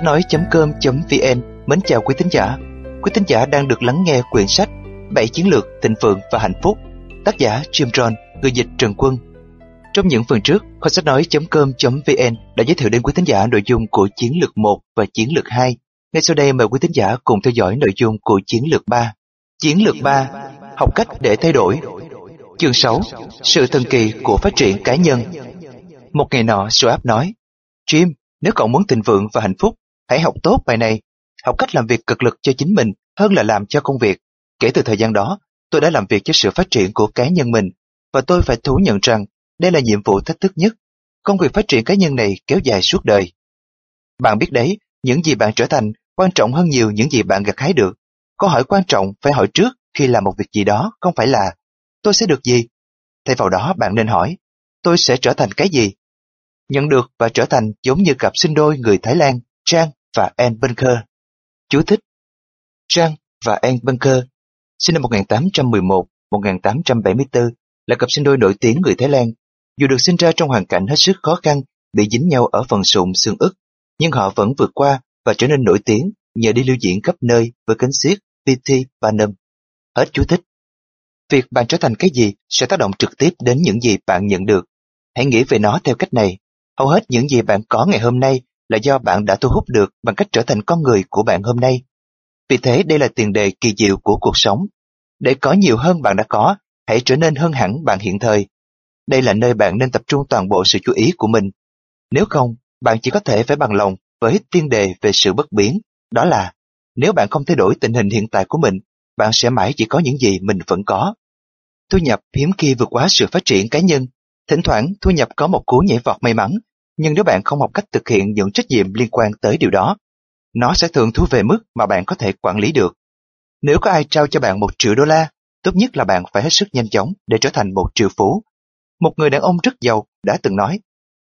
Sách nói.com.vn Mến chào quý thính giả Quý thính giả đang được lắng nghe quyển sách Bảy chiến lược thịnh vượng và hạnh phúc Tác giả Jim Rohn, người dịch Trần Quân Trong những phần trước, kho sách nói.com.vn đã giới thiệu đến quý thính giả nội dung của chiến lược 1 và chiến lược 2. Ngay sau đây mời quý thính giả cùng theo dõi nội dung của chiến lược 3. Chiến lược 3. Học cách để thay đổi. Chương 6. Sự thần kỳ của phát triển cá nhân. Một ngày nọ, Joab nói, Jim, nếu cậu muốn thịnh vượng và hạnh phúc, hãy học tốt bài này. Học cách làm việc cực lực cho chính mình hơn là làm cho công việc. Kể từ thời gian đó, tôi đã làm việc cho sự phát triển của cá nhân mình và tôi phải thú nhận rằng đây là nhiệm vụ thách thức nhất. Công việc phát triển cá nhân này kéo dài suốt đời. Bạn biết đấy, những gì bạn trở thành quan trọng hơn nhiều những gì bạn gặt hái được. Câu hỏi quan trọng phải hỏi trước khi làm một việc gì đó không phải là tôi sẽ được gì? Thay vào đó bạn nên hỏi tôi sẽ trở thành cái gì? Nhận được và trở thành giống như cặp sinh đôi người Thái Lan Trang và Anne Bunker. Chú thích Trang và Anne Bunker sinh năm 1811-1874 là cặp sinh đôi nổi tiếng người Thái Lan. Dù được sinh ra trong hoàn cảnh hết sức khó khăn, bị dính nhau ở phần sụn xương ức, nhưng họ vẫn vượt qua và trở nên nổi tiếng nhờ đi lưu diễn khắp nơi với cánh xiết P.T. Barnum. Hết chú thích. Việc bạn trở thành cái gì sẽ tác động trực tiếp đến những gì bạn nhận được. Hãy nghĩ về nó theo cách này. Hầu hết những gì bạn có ngày hôm nay là do bạn đã thu hút được bằng cách trở thành con người của bạn hôm nay. Vì thế đây là tiền đề kỳ diệu của cuộc sống. Để có nhiều hơn bạn đã có, hãy trở nên hơn hẳn bạn hiện thời. Đây là nơi bạn nên tập trung toàn bộ sự chú ý của mình. Nếu không, bạn chỉ có thể phải bằng lòng với tiên đề về sự bất biến, đó là nếu bạn không thay đổi tình hình hiện tại của mình, bạn sẽ mãi chỉ có những gì mình vẫn có. Thu nhập hiếm khi vượt quá sự phát triển cá nhân. Thỉnh thoảng thu nhập có một cú nhảy vọt may mắn, nhưng nếu bạn không học cách thực hiện những trách nhiệm liên quan tới điều đó, nó sẽ thường thu về mức mà bạn có thể quản lý được. Nếu có ai trao cho bạn một triệu đô la, tốt nhất là bạn phải hết sức nhanh chóng để trở thành một triệu phú. Một người đàn ông rất giàu đã từng nói,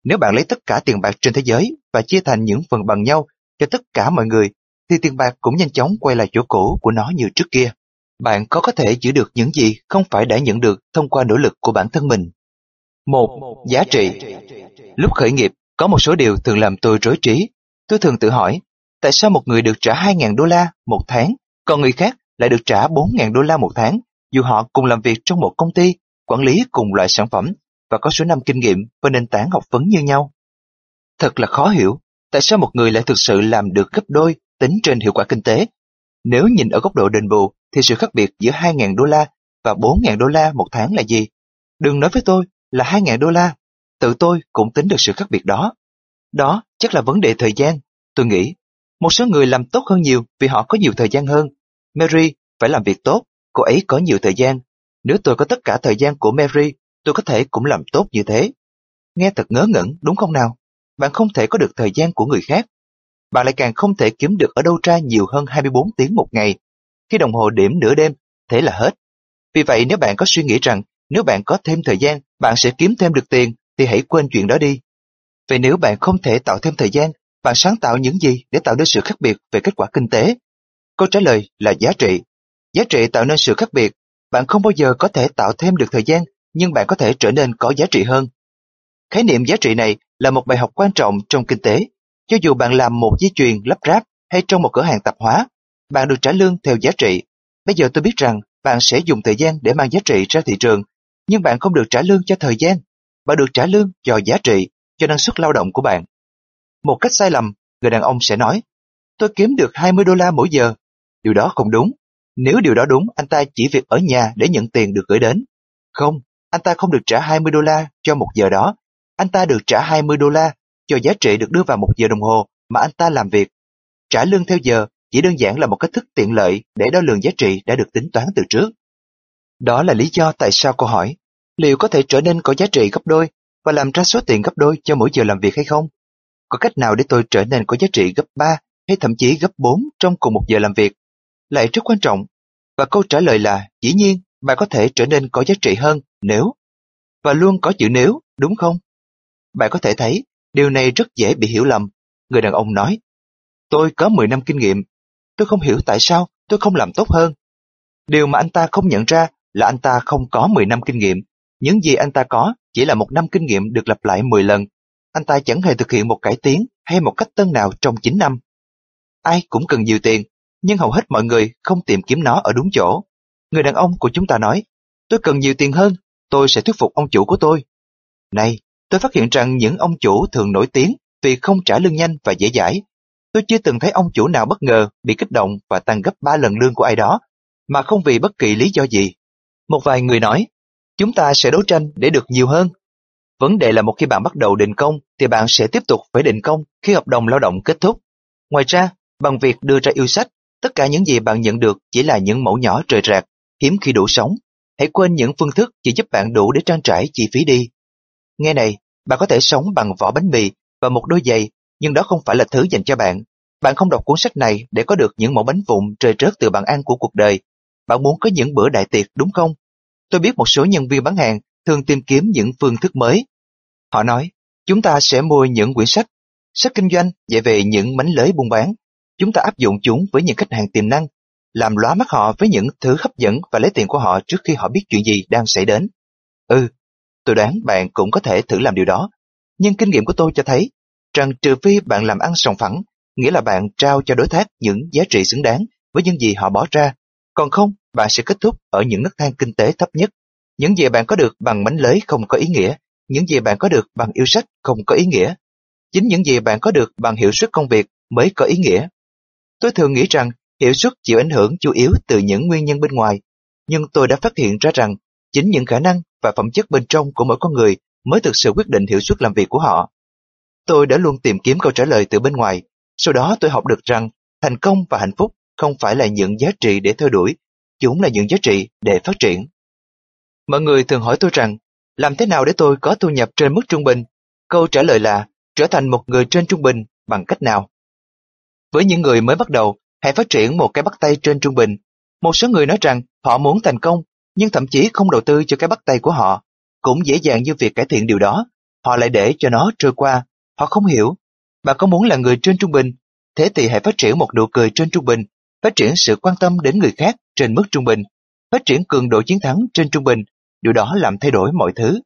nếu bạn lấy tất cả tiền bạc trên thế giới và chia thành những phần bằng nhau cho tất cả mọi người, thì tiền bạc cũng nhanh chóng quay lại chỗ cũ của nó như trước kia. Bạn có có thể giữ được những gì không phải đã nhận được thông qua nỗ lực của bản thân mình. Một, Giá trị Lúc khởi nghiệp, có một số điều thường làm tôi rối trí. Tôi thường tự hỏi, tại sao một người được trả 2.000 đô la một tháng, còn người khác lại được trả 4.000 đô la một tháng, dù họ cùng làm việc trong một công ty, quản lý cùng loại sản phẩm và có số năm kinh nghiệm và nền tảng học vấn như nhau. Thật là khó hiểu, tại sao một người lại thực sự làm được gấp đôi tính trên hiệu quả kinh tế. Nếu nhìn ở góc độ đền bù, thì sự khác biệt giữa 2.000 đô la và 4.000 đô la một tháng là gì? Đừng nói với tôi là 2.000 đô la, tự tôi cũng tính được sự khác biệt đó. Đó chắc là vấn đề thời gian. Tôi nghĩ, một số người làm tốt hơn nhiều vì họ có nhiều thời gian hơn. Mary phải làm việc tốt, cô ấy có nhiều thời gian. Nếu tôi có tất cả thời gian của Mary, tôi có thể cũng làm tốt như thế. Nghe thật ngớ ngẩn, đúng không nào? Bạn không thể có được thời gian của người khác. Bạn lại càng không thể kiếm được ở đâu ra nhiều hơn 24 tiếng một ngày. Khi đồng hồ điểm nửa đêm, thế là hết. Vì vậy nếu bạn có suy nghĩ rằng nếu bạn có thêm thời gian, bạn sẽ kiếm thêm được tiền, thì hãy quên chuyện đó đi. Vậy nếu bạn không thể tạo thêm thời gian, bạn sáng tạo những gì để tạo nên sự khác biệt về kết quả kinh tế? Câu trả lời là giá trị. Giá trị tạo nên sự khác biệt. Bạn không bao giờ có thể tạo thêm được thời gian, nhưng bạn có thể trở nên có giá trị hơn. Khái niệm giá trị này là một bài học quan trọng trong kinh tế. Cho dù bạn làm một dây chuyền lắp ráp hay trong một cửa hàng tạp hóa, bạn được trả lương theo giá trị. Bây giờ tôi biết rằng bạn sẽ dùng thời gian để mang giá trị ra thị trường, nhưng bạn không được trả lương cho thời gian. Bạn được trả lương cho giá trị, cho năng suất lao động của bạn. Một cách sai lầm, người đàn ông sẽ nói, tôi kiếm được 20 đô la mỗi giờ. Điều đó không đúng. Nếu điều đó đúng, anh ta chỉ việc ở nhà để nhận tiền được gửi đến. Không, anh ta không được trả 20 đô la cho một giờ đó. Anh ta được trả 20 đô la cho giá trị được đưa vào một giờ đồng hồ mà anh ta làm việc. Trả lương theo giờ chỉ đơn giản là một cách thức tiện lợi để đo lường giá trị đã được tính toán từ trước. Đó là lý do tại sao cô hỏi, liệu có thể trở nên có giá trị gấp đôi và làm ra số tiền gấp đôi cho mỗi giờ làm việc hay không? Có cách nào để tôi trở nên có giá trị gấp 3 hay thậm chí gấp 4 trong cùng một giờ làm việc? Lại rất quan trọng. Và câu trả lời là, dĩ nhiên, bạn có thể trở nên có giá trị hơn nếu. Và luôn có chữ nếu, đúng không? Bạn có thể thấy, điều này rất dễ bị hiểu lầm. Người đàn ông nói, tôi có 10 năm kinh nghiệm. Tôi không hiểu tại sao tôi không làm tốt hơn. Điều mà anh ta không nhận ra là anh ta không có 10 năm kinh nghiệm. Những gì anh ta có chỉ là một năm kinh nghiệm được lặp lại 10 lần. anh ta chẳng hề thực hiện một cải tiến hay một cách tân nào trong 9 năm. Ai cũng cần nhiều tiền, nhưng hầu hết mọi người không tìm kiếm nó ở đúng chỗ. Người đàn ông của chúng ta nói, tôi cần nhiều tiền hơn, tôi sẽ thuyết phục ông chủ của tôi. Này, tôi phát hiện rằng những ông chủ thường nổi tiếng vì không trả lương nhanh và dễ dãi. Tôi chưa từng thấy ông chủ nào bất ngờ bị kích động và tăng gấp 3 lần lương của ai đó, mà không vì bất kỳ lý do gì. Một vài người nói, chúng ta sẽ đấu tranh để được nhiều hơn. Vấn đề là một khi bạn bắt đầu định công thì bạn sẽ tiếp tục phải định công khi hợp đồng lao động kết thúc. Ngoài ra, bằng việc đưa ra yêu sách, tất cả những gì bạn nhận được chỉ là những mẫu nhỏ rời rạc, hiếm khi đủ sống. Hãy quên những phương thức chỉ giúp bạn đủ để trang trải chi phí đi. Nghe này, bạn có thể sống bằng vỏ bánh mì và một đôi giày, nhưng đó không phải là thứ dành cho bạn. Bạn không đọc cuốn sách này để có được những mẫu bánh vụn trời rớt từ bàn ăn của cuộc đời. Bạn muốn có những bữa đại tiệc đúng không? Tôi biết một số nhân viên bán hàng thường tìm kiếm những phương thức mới. Họ nói, chúng ta sẽ mua những quyển sách, sách kinh doanh dạy về những mánh lới buôn bán. Chúng ta áp dụng chúng với những khách hàng tiềm năng, làm lóa mắt họ với những thứ hấp dẫn và lấy tiền của họ trước khi họ biết chuyện gì đang xảy đến. Ừ, tôi đoán bạn cũng có thể thử làm điều đó. Nhưng kinh nghiệm của tôi cho thấy rằng trừ phi bạn làm ăn sòng phẳng, nghĩa là bạn trao cho đối tác những giá trị xứng đáng với những gì họ bỏ ra, còn không, bạn sẽ kết thúc ở những nấc thang kinh tế thấp nhất. Những gì bạn có được bằng mánh lới không có ý nghĩa, những gì bạn có được bằng yêu sách không có ý nghĩa. Chính những gì bạn có được bằng hiệu suất công việc mới có ý nghĩa. Tôi thường nghĩ rằng hiệu suất chịu ảnh hưởng chủ yếu từ những nguyên nhân bên ngoài, nhưng tôi đã phát hiện ra rằng chính những khả năng và phẩm chất bên trong của mỗi con người mới thực sự quyết định hiệu suất làm việc của họ. Tôi đã luôn tìm kiếm câu trả lời từ bên ngoài, sau đó tôi học được rằng thành công và hạnh phúc không phải là những giá trị để theo đuổi, chúng là những giá trị để phát triển. Mọi người thường hỏi tôi rằng, làm thế nào để tôi có thu nhập trên mức trung bình? Câu trả lời là, trở thành một người trên trung bình bằng cách nào? Với những người mới bắt đầu, hãy phát triển một cái bắt tay trên trung bình. Một số người nói rằng họ muốn thành công, nhưng thậm chí không đầu tư cho cái bắt tay của họ. Cũng dễ dàng như việc cải thiện điều đó, họ lại để cho nó trôi qua. Họ không hiểu. Bạn có muốn là người trên trung bình, thế thì hãy phát triển một nụ cười trên trung bình phát triển sự quan tâm đến người khác trên mức trung bình, phát triển cường độ chiến thắng trên trung bình, điều đó làm thay đổi mọi thứ.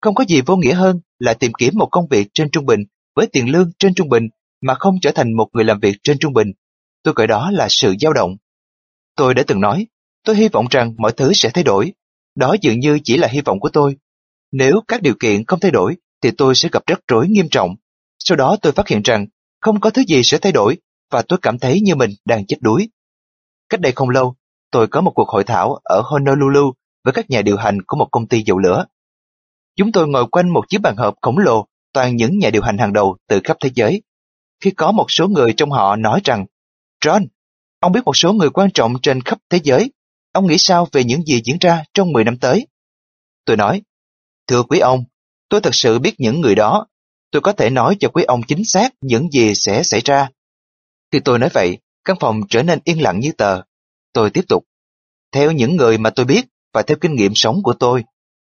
Không có gì vô nghĩa hơn là tìm kiếm một công việc trên trung bình với tiền lương trên trung bình mà không trở thành một người làm việc trên trung bình. Tôi gọi đó là sự dao động. Tôi đã từng nói, tôi hy vọng rằng mọi thứ sẽ thay đổi. Đó dường như chỉ là hy vọng của tôi. Nếu các điều kiện không thay đổi thì tôi sẽ gặp rắc rối nghiêm trọng. Sau đó tôi phát hiện rằng không có thứ gì sẽ thay đổi và tôi cảm thấy như mình đang chết đuối. Cách đây không lâu, tôi có một cuộc hội thảo ở Honolulu với các nhà điều hành của một công ty dầu lửa. Chúng tôi ngồi quanh một chiếc bàn họp khổng lồ toàn những nhà điều hành hàng đầu từ khắp thế giới. Khi có một số người trong họ nói rằng, John, ông biết một số người quan trọng trên khắp thế giới, ông nghĩ sao về những gì diễn ra trong 10 năm tới? Tôi nói, thưa quý ông, tôi thật sự biết những người đó, tôi có thể nói cho quý ông chính xác những gì sẽ xảy ra. Khi tôi nói vậy, Căn phòng trở nên yên lặng như tờ. Tôi tiếp tục. Theo những người mà tôi biết và theo kinh nghiệm sống của tôi,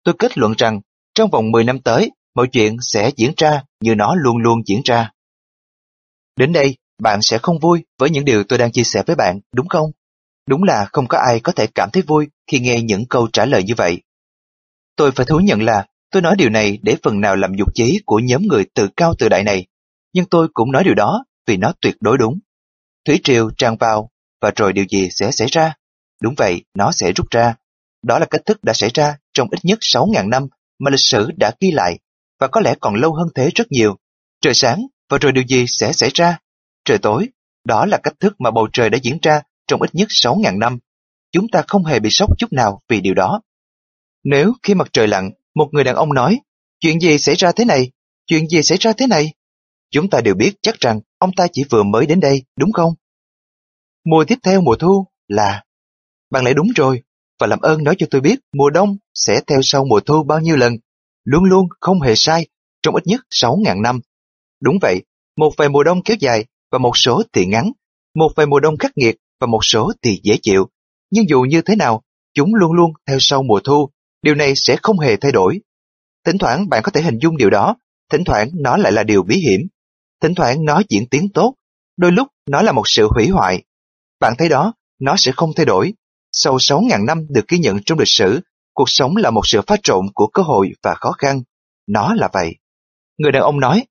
tôi kết luận rằng trong vòng 10 năm tới, mọi chuyện sẽ diễn ra như nó luôn luôn diễn ra. Đến đây, bạn sẽ không vui với những điều tôi đang chia sẻ với bạn, đúng không? Đúng là không có ai có thể cảm thấy vui khi nghe những câu trả lời như vậy. Tôi phải thú nhận là tôi nói điều này để phần nào làm dục chí của nhóm người tự cao tự đại này, nhưng tôi cũng nói điều đó vì nó tuyệt đối đúng. Thủy triều tràn vào, và rồi điều gì sẽ xảy ra? Đúng vậy, nó sẽ rút ra. Đó là cách thức đã xảy ra trong ít nhất 6.000 năm mà lịch sử đã ghi lại, và có lẽ còn lâu hơn thế rất nhiều. Trời sáng, và rồi điều gì sẽ xảy ra? Trời tối, đó là cách thức mà bầu trời đã diễn ra trong ít nhất 6.000 năm. Chúng ta không hề bị sốc chút nào vì điều đó. Nếu khi mặt trời lặn, một người đàn ông nói, chuyện gì xảy ra thế này? Chuyện gì xảy ra thế này? Chúng ta đều biết chắc rằng ông ta chỉ vừa mới đến đây, đúng không? Mùa tiếp theo mùa thu là... Bạn lại đúng rồi, và làm ơn nói cho tôi biết mùa đông sẽ theo sau mùa thu bao nhiêu lần. Luôn luôn không hề sai, trong ít nhất 6.000 năm. Đúng vậy, một vài mùa đông kéo dài và một số thì ngắn, một vài mùa đông khắc nghiệt và một số thì dễ chịu. Nhưng dù như thế nào, chúng luôn luôn theo sau mùa thu, điều này sẽ không hề thay đổi. Thỉnh thoảng bạn có thể hình dung điều đó, thỉnh thoảng nó lại là điều bí hiểm. Thỉnh thoảng nó diễn tiến tốt, đôi lúc nó là một sự hủy hoại. Bạn thấy đó, nó sẽ không thay đổi. Sau 6.000 năm được ghi nhận trong lịch sử, cuộc sống là một sự pha trộn của cơ hội và khó khăn. Nó là vậy. Người đàn ông nói,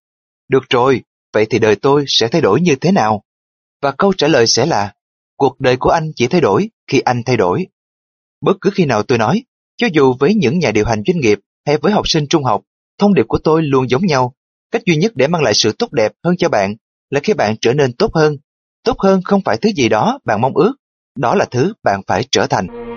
Được rồi, vậy thì đời tôi sẽ thay đổi như thế nào? Và câu trả lời sẽ là, cuộc đời của anh chỉ thay đổi khi anh thay đổi. Bất cứ khi nào tôi nói, cho dù với những nhà điều hành doanh nghiệp hay với học sinh trung học, thông điệp của tôi luôn giống nhau. Cách duy nhất để mang lại sự tốt đẹp hơn cho bạn là khi bạn trở nên tốt hơn. Tốt hơn không phải thứ gì đó bạn mong ước, đó là thứ bạn phải trở thành.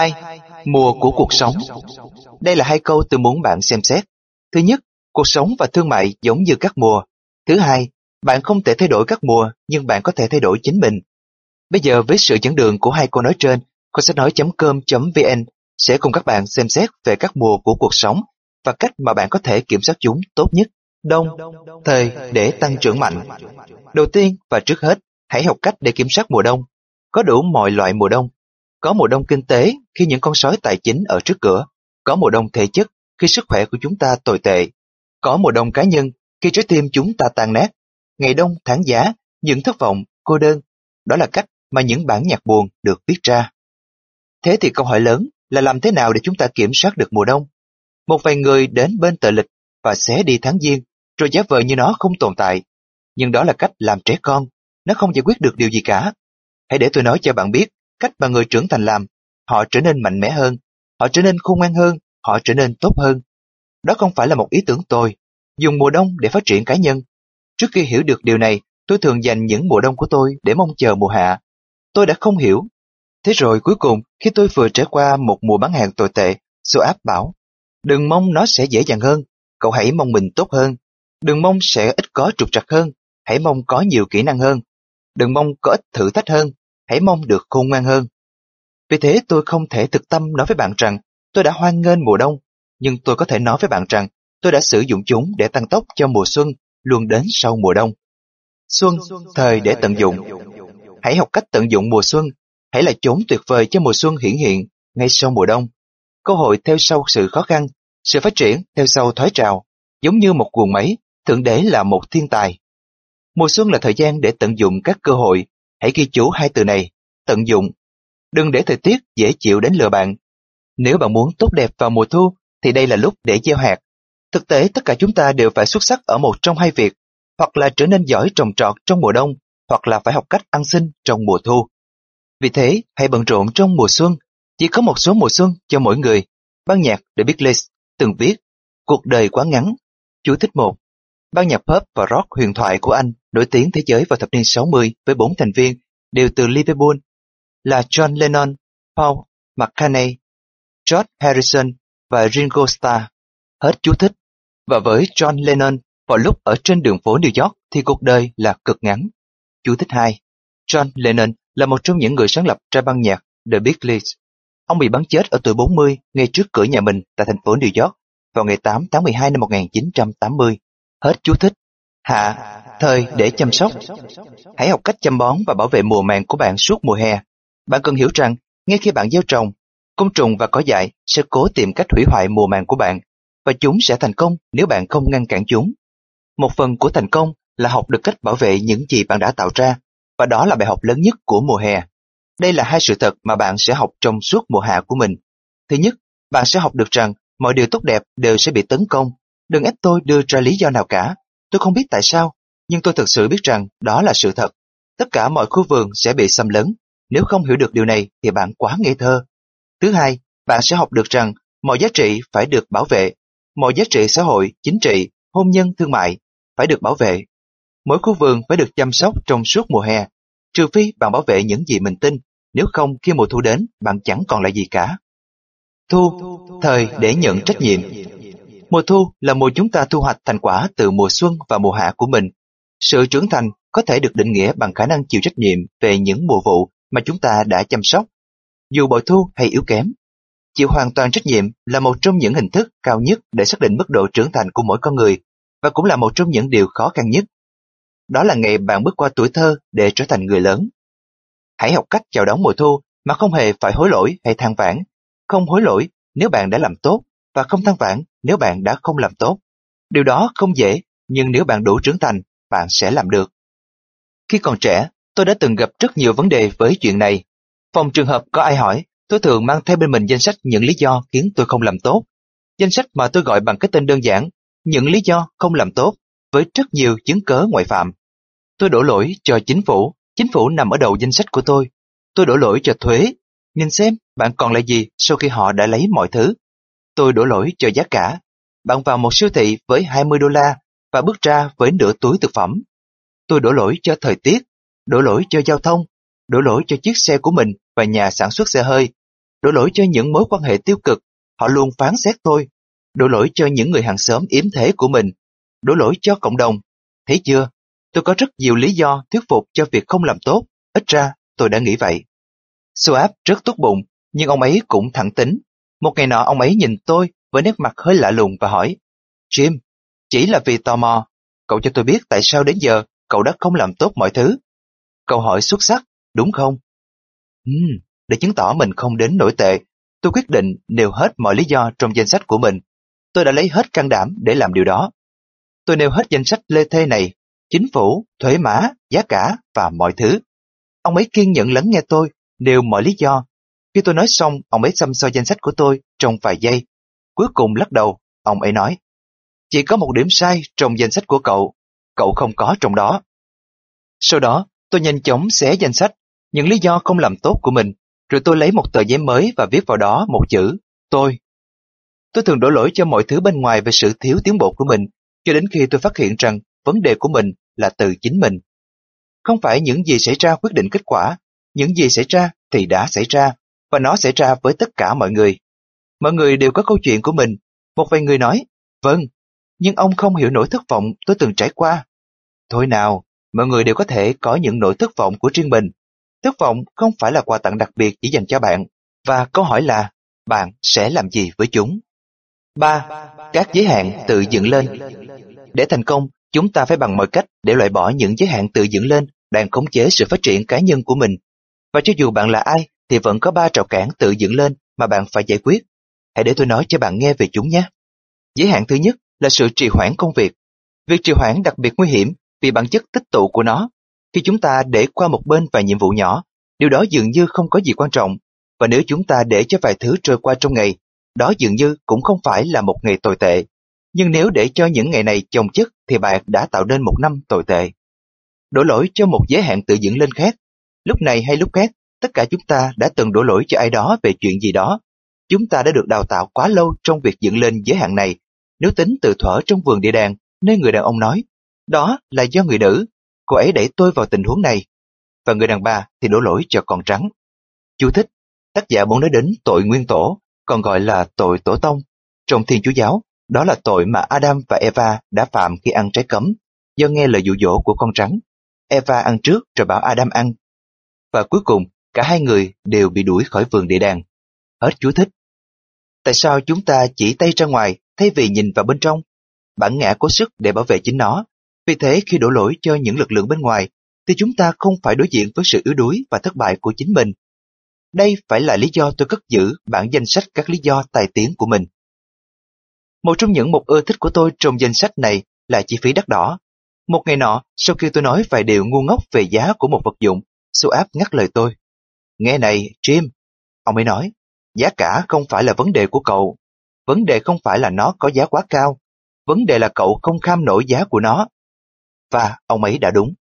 Hai, mùa của cuộc sống. Đây là hai câu tôi muốn bạn xem xét. Thứ nhất, cuộc sống và thương mại giống như các mùa. Thứ hai, bạn không thể thay đổi các mùa, nhưng bạn có thể thay đổi chính mình. Bây giờ với sự dẫn đường của hai câu nói trên, kho sách nói.com.vn sẽ cùng các bạn xem xét về các mùa của cuộc sống và cách mà bạn có thể kiểm soát chúng tốt nhất. Đông, thời để tăng trưởng mạnh. Đầu tiên và trước hết, hãy học cách để kiểm soát mùa đông. Có đủ mọi loại mùa đông, có mùa đông kinh tế khi những con sói tài chính ở trước cửa. Có mùa đông thể chất khi sức khỏe của chúng ta tồi tệ. Có mùa đông cá nhân khi trái tim chúng ta tan nát. Ngày đông tháng giá, những thất vọng, cô đơn. Đó là cách mà những bản nhạc buồn được viết ra. Thế thì câu hỏi lớn là làm thế nào để chúng ta kiểm soát được mùa đông? Một vài người đến bên tờ lịch và xé đi tháng giêng, rồi giả vờ như nó không tồn tại. Nhưng đó là cách làm trẻ con, nó không giải quyết được điều gì cả. Hãy để tôi nói cho bạn biết cách mà người trưởng thành làm, họ trở nên mạnh mẽ hơn, họ trở nên khôn ngoan hơn, họ trở nên tốt hơn. Đó không phải là một ý tưởng tôi, dùng mùa đông để phát triển cá nhân. Trước khi hiểu được điều này, tôi thường dành những mùa đông của tôi để mong chờ mùa hạ. Tôi đã không hiểu. Thế rồi cuối cùng, khi tôi vừa trải qua một mùa bán hàng tồi tệ, áp bảo, đừng mong nó sẽ dễ dàng hơn, cậu hãy mong mình tốt hơn. Đừng mong sẽ ít có trục trặc hơn, hãy mong có nhiều kỹ năng hơn. Đừng mong có ít thử thách hơn, hãy mong được khôn ngoan hơn. Vì thế tôi không thể thực tâm nói với bạn rằng tôi đã hoan nghênh mùa đông, nhưng tôi có thể nói với bạn rằng tôi đã sử dụng chúng để tăng tốc cho mùa xuân luôn đến sau mùa đông. Xuân, thời để tận dụng. Hãy học cách tận dụng mùa xuân, hãy là chốn tuyệt vời cho mùa xuân hiển hiện ngay sau mùa đông. Cơ hội theo sau sự khó khăn, sự phát triển theo sau thoái trào, giống như một guồng máy, thượng đế là một thiên tài. Mùa xuân là thời gian để tận dụng các cơ hội Hãy ghi chú hai từ này, tận dụng. Đừng để thời tiết dễ chịu đến lừa bạn. Nếu bạn muốn tốt đẹp vào mùa thu, thì đây là lúc để gieo hạt. Thực tế tất cả chúng ta đều phải xuất sắc ở một trong hai việc, hoặc là trở nên giỏi trồng trọt trong mùa đông, hoặc là phải học cách ăn sinh trong mùa thu. Vì thế, hãy bận rộn trong mùa xuân. Chỉ có một số mùa xuân cho mỗi người. Ban nhạc The Beatles từng viết Cuộc đời quá ngắn. Chú thích một Ban nhạc pop và rock huyền thoại của Anh nổi tiếng thế giới vào thập niên 60 với bốn thành viên đều từ Liverpool là John Lennon, Paul McCartney, George Harrison và Ringo Starr. Hết chú thích. Và với John Lennon, vào lúc ở trên đường phố New York thì cuộc đời là cực ngắn. Chú thích 2. John Lennon là một trong những người sáng lập ra ban nhạc The Beatles. Ông bị bắn chết ở tuổi 40 ngay trước cửa nhà mình tại thành phố New York vào ngày 8 tháng 12 năm 1980. Hết chú thích. Hạ, thời để chăm sóc. Hãy học cách chăm bón và bảo vệ mùa màng của bạn suốt mùa hè. Bạn cần hiểu rằng, ngay khi bạn gieo trồng, côn trùng và cỏ dại sẽ cố tìm cách hủy hoại mùa màng của bạn, và chúng sẽ thành công nếu bạn không ngăn cản chúng. Một phần của thành công là học được cách bảo vệ những gì bạn đã tạo ra, và đó là bài học lớn nhất của mùa hè. Đây là hai sự thật mà bạn sẽ học trong suốt mùa hạ của mình. Thứ nhất, bạn sẽ học được rằng mọi điều tốt đẹp đều sẽ bị tấn công Đừng ép tôi đưa ra lý do nào cả. Tôi không biết tại sao, nhưng tôi thực sự biết rằng đó là sự thật. Tất cả mọi khu vườn sẽ bị xâm lấn. Nếu không hiểu được điều này thì bạn quá ngây thơ. Thứ hai, bạn sẽ học được rằng mọi giá trị phải được bảo vệ. Mọi giá trị xã hội, chính trị, hôn nhân, thương mại phải được bảo vệ. Mỗi khu vườn phải được chăm sóc trong suốt mùa hè, trừ phi bạn bảo vệ những gì mình tin, nếu không khi mùa thu đến bạn chẳng còn lại gì cả. Thu, thời để nhận trách nhiệm. Mùa thu là mùa chúng ta thu hoạch thành quả từ mùa xuân và mùa hạ của mình. Sự trưởng thành có thể được định nghĩa bằng khả năng chịu trách nhiệm về những mùa vụ mà chúng ta đã chăm sóc. Dù bội thu hay yếu kém, chịu hoàn toàn trách nhiệm là một trong những hình thức cao nhất để xác định mức độ trưởng thành của mỗi con người. và cũng là một trong những điều khó khăn nhất. Đó là ngày bạn bước qua tuổi thơ để trở thành người lớn. Hãy học cách chào đón mùa thu mà không hề phải hối lỗi hay than vãn. Không hối lỗi nếu bạn đã làm tốt và không than vãn nếu bạn đã không làm tốt. Điều đó không dễ, nhưng nếu bạn đủ trưởng thành, bạn sẽ làm được. Khi còn trẻ, tôi đã từng gặp rất nhiều vấn đề với chuyện này. Phòng trường hợp có ai hỏi, tôi thường mang theo bên mình danh sách những lý do khiến tôi không làm tốt. Danh sách mà tôi gọi bằng cái tên đơn giản, những lý do không làm tốt, với rất nhiều chứng cớ ngoại phạm. Tôi đổ lỗi cho chính phủ, chính phủ nằm ở đầu danh sách của tôi. Tôi đổ lỗi cho thuế. Nhìn xem, bạn còn lại gì sau khi họ đã lấy mọi thứ. Tôi đổ lỗi cho giá cả. Bạn vào một siêu thị với 20 đô la và bước ra với nửa túi thực phẩm. Tôi đổ lỗi cho thời tiết, đổ lỗi cho giao thông, đổ lỗi cho chiếc xe của mình và nhà sản xuất xe hơi, đổ lỗi cho những mối quan hệ tiêu cực, họ luôn phán xét tôi, đổ lỗi cho những người hàng xóm yếm thế của mình, đổ lỗi cho cộng đồng. Thấy chưa? Tôi có rất nhiều lý do thuyết phục cho việc không làm tốt, ít ra tôi đã nghĩ vậy. Suap rất tốt bụng, nhưng ông ấy cũng thẳng tính. Một ngày nọ ông ấy nhìn tôi với nét mặt hơi lạ lùng và hỏi, Jim, chỉ là vì tò mò, cậu cho tôi biết tại sao đến giờ cậu đã không làm tốt mọi thứ. Câu hỏi xuất sắc, đúng không? Uhm, để chứng tỏ mình không đến nổi tệ, tôi quyết định nêu hết mọi lý do trong danh sách của mình. Tôi đã lấy hết can đảm để làm điều đó. Tôi nêu hết danh sách lê thê này, chính phủ, thuế má, giá cả và mọi thứ. Ông ấy kiên nhẫn lắng nghe tôi, nêu mọi lý do. Khi tôi nói xong, ông ấy xăm soi danh sách của tôi trong vài giây. Cuối cùng lắc đầu, ông ấy nói, chỉ có một điểm sai trong danh sách của cậu, cậu không có trong đó. Sau đó, tôi nhanh chóng xé danh sách, những lý do không làm tốt của mình, rồi tôi lấy một tờ giấy mới và viết vào đó một chữ, tôi. Tôi thường đổ lỗi cho mọi thứ bên ngoài về sự thiếu tiến bộ của mình, cho đến khi tôi phát hiện rằng vấn đề của mình là từ chính mình. Không phải những gì xảy ra quyết định kết quả, những gì xảy ra thì đã xảy ra, và nó xảy ra với tất cả mọi người. Mọi người đều có câu chuyện của mình. Một vài người nói, vâng, nhưng ông không hiểu nỗi thất vọng tôi từng trải qua. Thôi nào, mọi người đều có thể có những nỗi thất vọng của riêng mình. Thất vọng không phải là quà tặng đặc biệt chỉ dành cho bạn, và câu hỏi là, bạn sẽ làm gì với chúng? 3. Các giới hạn tự dựng lên Để thành công, chúng ta phải bằng mọi cách để loại bỏ những giới hạn tự dựng lên đang khống chế sự phát triển cá nhân của mình. Và cho dù bạn là ai, thì vẫn có ba trào cản tự dựng lên mà bạn phải giải quyết. Hãy để tôi nói cho bạn nghe về chúng nhé. Giới hạn thứ nhất là sự trì hoãn công việc. Việc trì hoãn đặc biệt nguy hiểm vì bản chất tích tụ của nó. Khi chúng ta để qua một bên vài nhiệm vụ nhỏ, điều đó dường như không có gì quan trọng. Và nếu chúng ta để cho vài thứ trôi qua trong ngày, đó dường như cũng không phải là một ngày tồi tệ. Nhưng nếu để cho những ngày này chồng chất thì bạn đã tạo nên một năm tồi tệ. Đổ lỗi cho một giới hạn tự dựng lên khác. Lúc này hay lúc khác, tất cả chúng ta đã từng đổ lỗi cho ai đó về chuyện gì đó. Chúng ta đã được đào tạo quá lâu trong việc dựng lên giới hạn này nếu tính từ thuở trong vườn địa đàng, nơi người đàn ông nói, đó là do người nữ, cô ấy đẩy tôi vào tình huống này. Và người đàn bà thì đổ lỗi cho con trắng. Chú thích, tác giả muốn nói đến tội nguyên tổ, còn gọi là tội tổ tông. Trong thiên chúa giáo, đó là tội mà Adam và Eva đã phạm khi ăn trái cấm, do nghe lời dụ dỗ của con trắng. Eva ăn trước rồi bảo Adam ăn. Và cuối cùng, cả hai người đều bị đuổi khỏi vườn địa đàng. Hết chú thích. Tại sao chúng ta chỉ tay ra ngoài thay vì nhìn vào bên trong. Bản ngã có sức để bảo vệ chính nó. Vì thế khi đổ lỗi cho những lực lượng bên ngoài, thì chúng ta không phải đối diện với sự yếu đuối và thất bại của chính mình. Đây phải là lý do tôi cất giữ bản danh sách các lý do tài tiến của mình. Một trong những mục ưa thích của tôi trong danh sách này là chi phí đắt đỏ. Một ngày nọ, sau khi tôi nói vài điều ngu ngốc về giá của một vật dụng, áp ngắt lời tôi. Nghe này, Jim, ông ấy nói, giá cả không phải là vấn đề của cậu, Vấn đề không phải là nó có giá quá cao, vấn đề là cậu không kham nổi giá của nó. Và ông ấy đã đúng.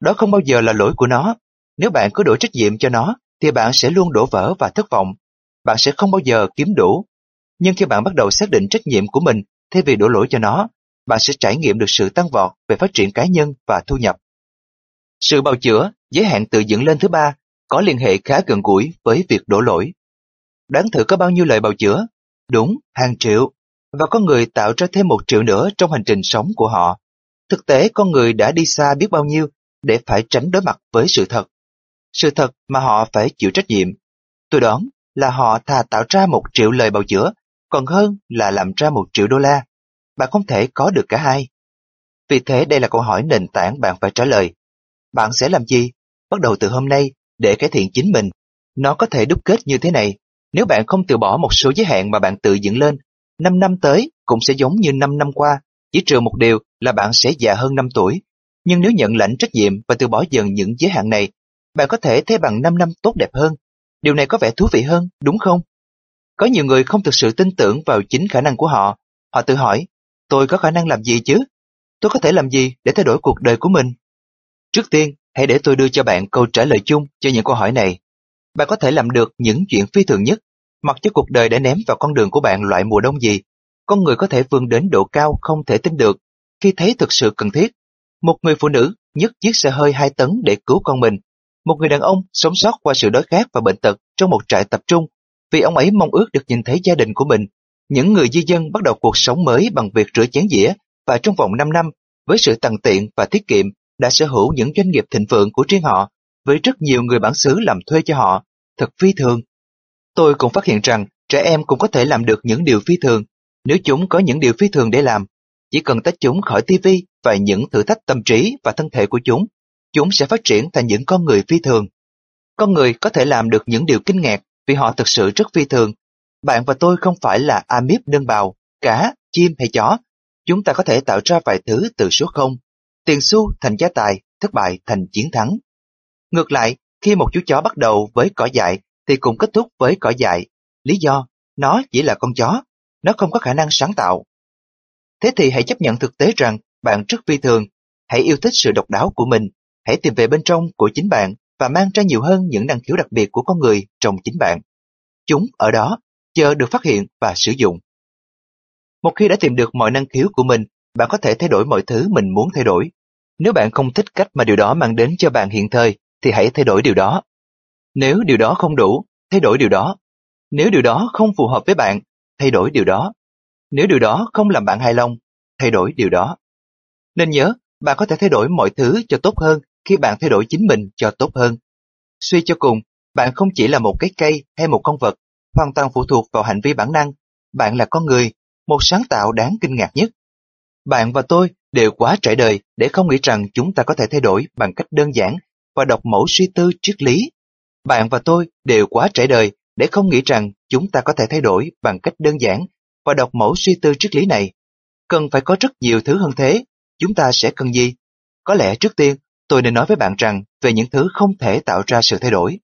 Đó không bao giờ là lỗi của nó. Nếu bạn cứ đổ trách nhiệm cho nó, thì bạn sẽ luôn đổ vỡ và thất vọng. Bạn sẽ không bao giờ kiếm đủ. Nhưng khi bạn bắt đầu xác định trách nhiệm của mình thay vì đổ lỗi cho nó, bạn sẽ trải nghiệm được sự tăng vọt về phát triển cá nhân và thu nhập. Sự bào chữa, giới hạn tự dựng lên thứ ba, có liên hệ khá gần gũi với việc đổ lỗi. Đoán thử có bao nhiêu lời bào chữa Đúng, hàng triệu. Và có người tạo ra thêm một triệu nữa trong hành trình sống của họ. Thực tế con người đã đi xa biết bao nhiêu để phải tránh đối mặt với sự thật. Sự thật mà họ phải chịu trách nhiệm. Tôi đoán là họ thà tạo ra một triệu lời bào chữa còn hơn là làm ra một triệu đô la. bạn không thể có được cả hai. Vì thế đây là câu hỏi nền tảng bạn phải trả lời. Bạn sẽ làm gì? Bắt đầu từ hôm nay để cải thiện chính mình. Nó có thể đúc kết như thế này. Nếu bạn không từ bỏ một số giới hạn mà bạn tự dựng lên, 5 năm tới cũng sẽ giống như 5 năm qua, chỉ trừ một điều là bạn sẽ già hơn 5 tuổi. Nhưng nếu nhận lãnh trách nhiệm và từ bỏ dần những giới hạn này, bạn có thể thấy bằng 5 năm tốt đẹp hơn. Điều này có vẻ thú vị hơn, đúng không? Có nhiều người không thực sự tin tưởng vào chính khả năng của họ. Họ tự hỏi, tôi có khả năng làm gì chứ? Tôi có thể làm gì để thay đổi cuộc đời của mình? Trước tiên, hãy để tôi đưa cho bạn câu trả lời chung cho những câu hỏi này. Bạn có thể làm được những chuyện phi thường nhất, mặc cho cuộc đời đã ném vào con đường của bạn loại mùa đông gì. Con người có thể vươn đến độ cao không thể tin được khi thấy thực sự cần thiết. Một người phụ nữ nhấc chiếc xe hơi 2 tấn để cứu con mình. Một người đàn ông sống sót qua sự đói khát và bệnh tật trong một trại tập trung vì ông ấy mong ước được nhìn thấy gia đình của mình. Những người di dân bắt đầu cuộc sống mới bằng việc rửa chén dĩa và trong vòng 5 năm, với sự tăng tiện và tiết kiệm, đã sở hữu những doanh nghiệp thịnh vượng của riêng họ, với rất nhiều người bản xứ làm thuê cho họ, thật phi thường. Tôi cũng phát hiện rằng trẻ em cũng có thể làm được những điều phi thường, nếu chúng có những điều phi thường để làm. Chỉ cần tách chúng khỏi tivi và những thử thách tâm trí và thân thể của chúng, chúng sẽ phát triển thành những con người phi thường. Con người có thể làm được những điều kinh ngạc vì họ thực sự rất phi thường. Bạn và tôi không phải là amip đơn bào, cá, chim hay chó. Chúng ta có thể tạo ra vài thứ từ số không. Tiền xu thành gia tài, thất bại thành chiến thắng. Ngược lại, khi một chú chó bắt đầu với cỏ dại thì cũng kết thúc với cỏ dại. Lý do, nó chỉ là con chó, nó không có khả năng sáng tạo. Thế thì hãy chấp nhận thực tế rằng bạn rất phi thường, hãy yêu thích sự độc đáo của mình, hãy tìm về bên trong của chính bạn và mang ra nhiều hơn những năng khiếu đặc biệt của con người trong chính bạn. Chúng ở đó, chờ được phát hiện và sử dụng. Một khi đã tìm được mọi năng khiếu của mình, bạn có thể thay đổi mọi thứ mình muốn thay đổi. Nếu bạn không thích cách mà điều đó mang đến cho bạn hiện thời, thì hãy thay đổi điều đó. Nếu điều đó không đủ, thay đổi điều đó. Nếu điều đó không phù hợp với bạn, thay đổi điều đó. Nếu điều đó không làm bạn hài lòng, thay đổi điều đó. Nên nhớ, bạn có thể thay đổi mọi thứ cho tốt hơn khi bạn thay đổi chính mình cho tốt hơn. Suy cho cùng, bạn không chỉ là một cái cây hay một con vật, hoàn toàn phụ thuộc vào hành vi bản năng. Bạn là con người, một sáng tạo đáng kinh ngạc nhất. Bạn và tôi đều quá trải đời để không nghĩ rằng chúng ta có thể thay đổi bằng cách đơn giản và đọc mẫu suy tư triết lý. Bạn và tôi đều quá trải đời để không nghĩ rằng chúng ta có thể thay đổi bằng cách đơn giản và đọc mẫu suy tư triết lý này. Cần phải có rất nhiều thứ hơn thế. Chúng ta sẽ cần gì? Có lẽ trước tiên tôi nên nói với bạn rằng về những thứ không thể tạo ra sự thay đổi.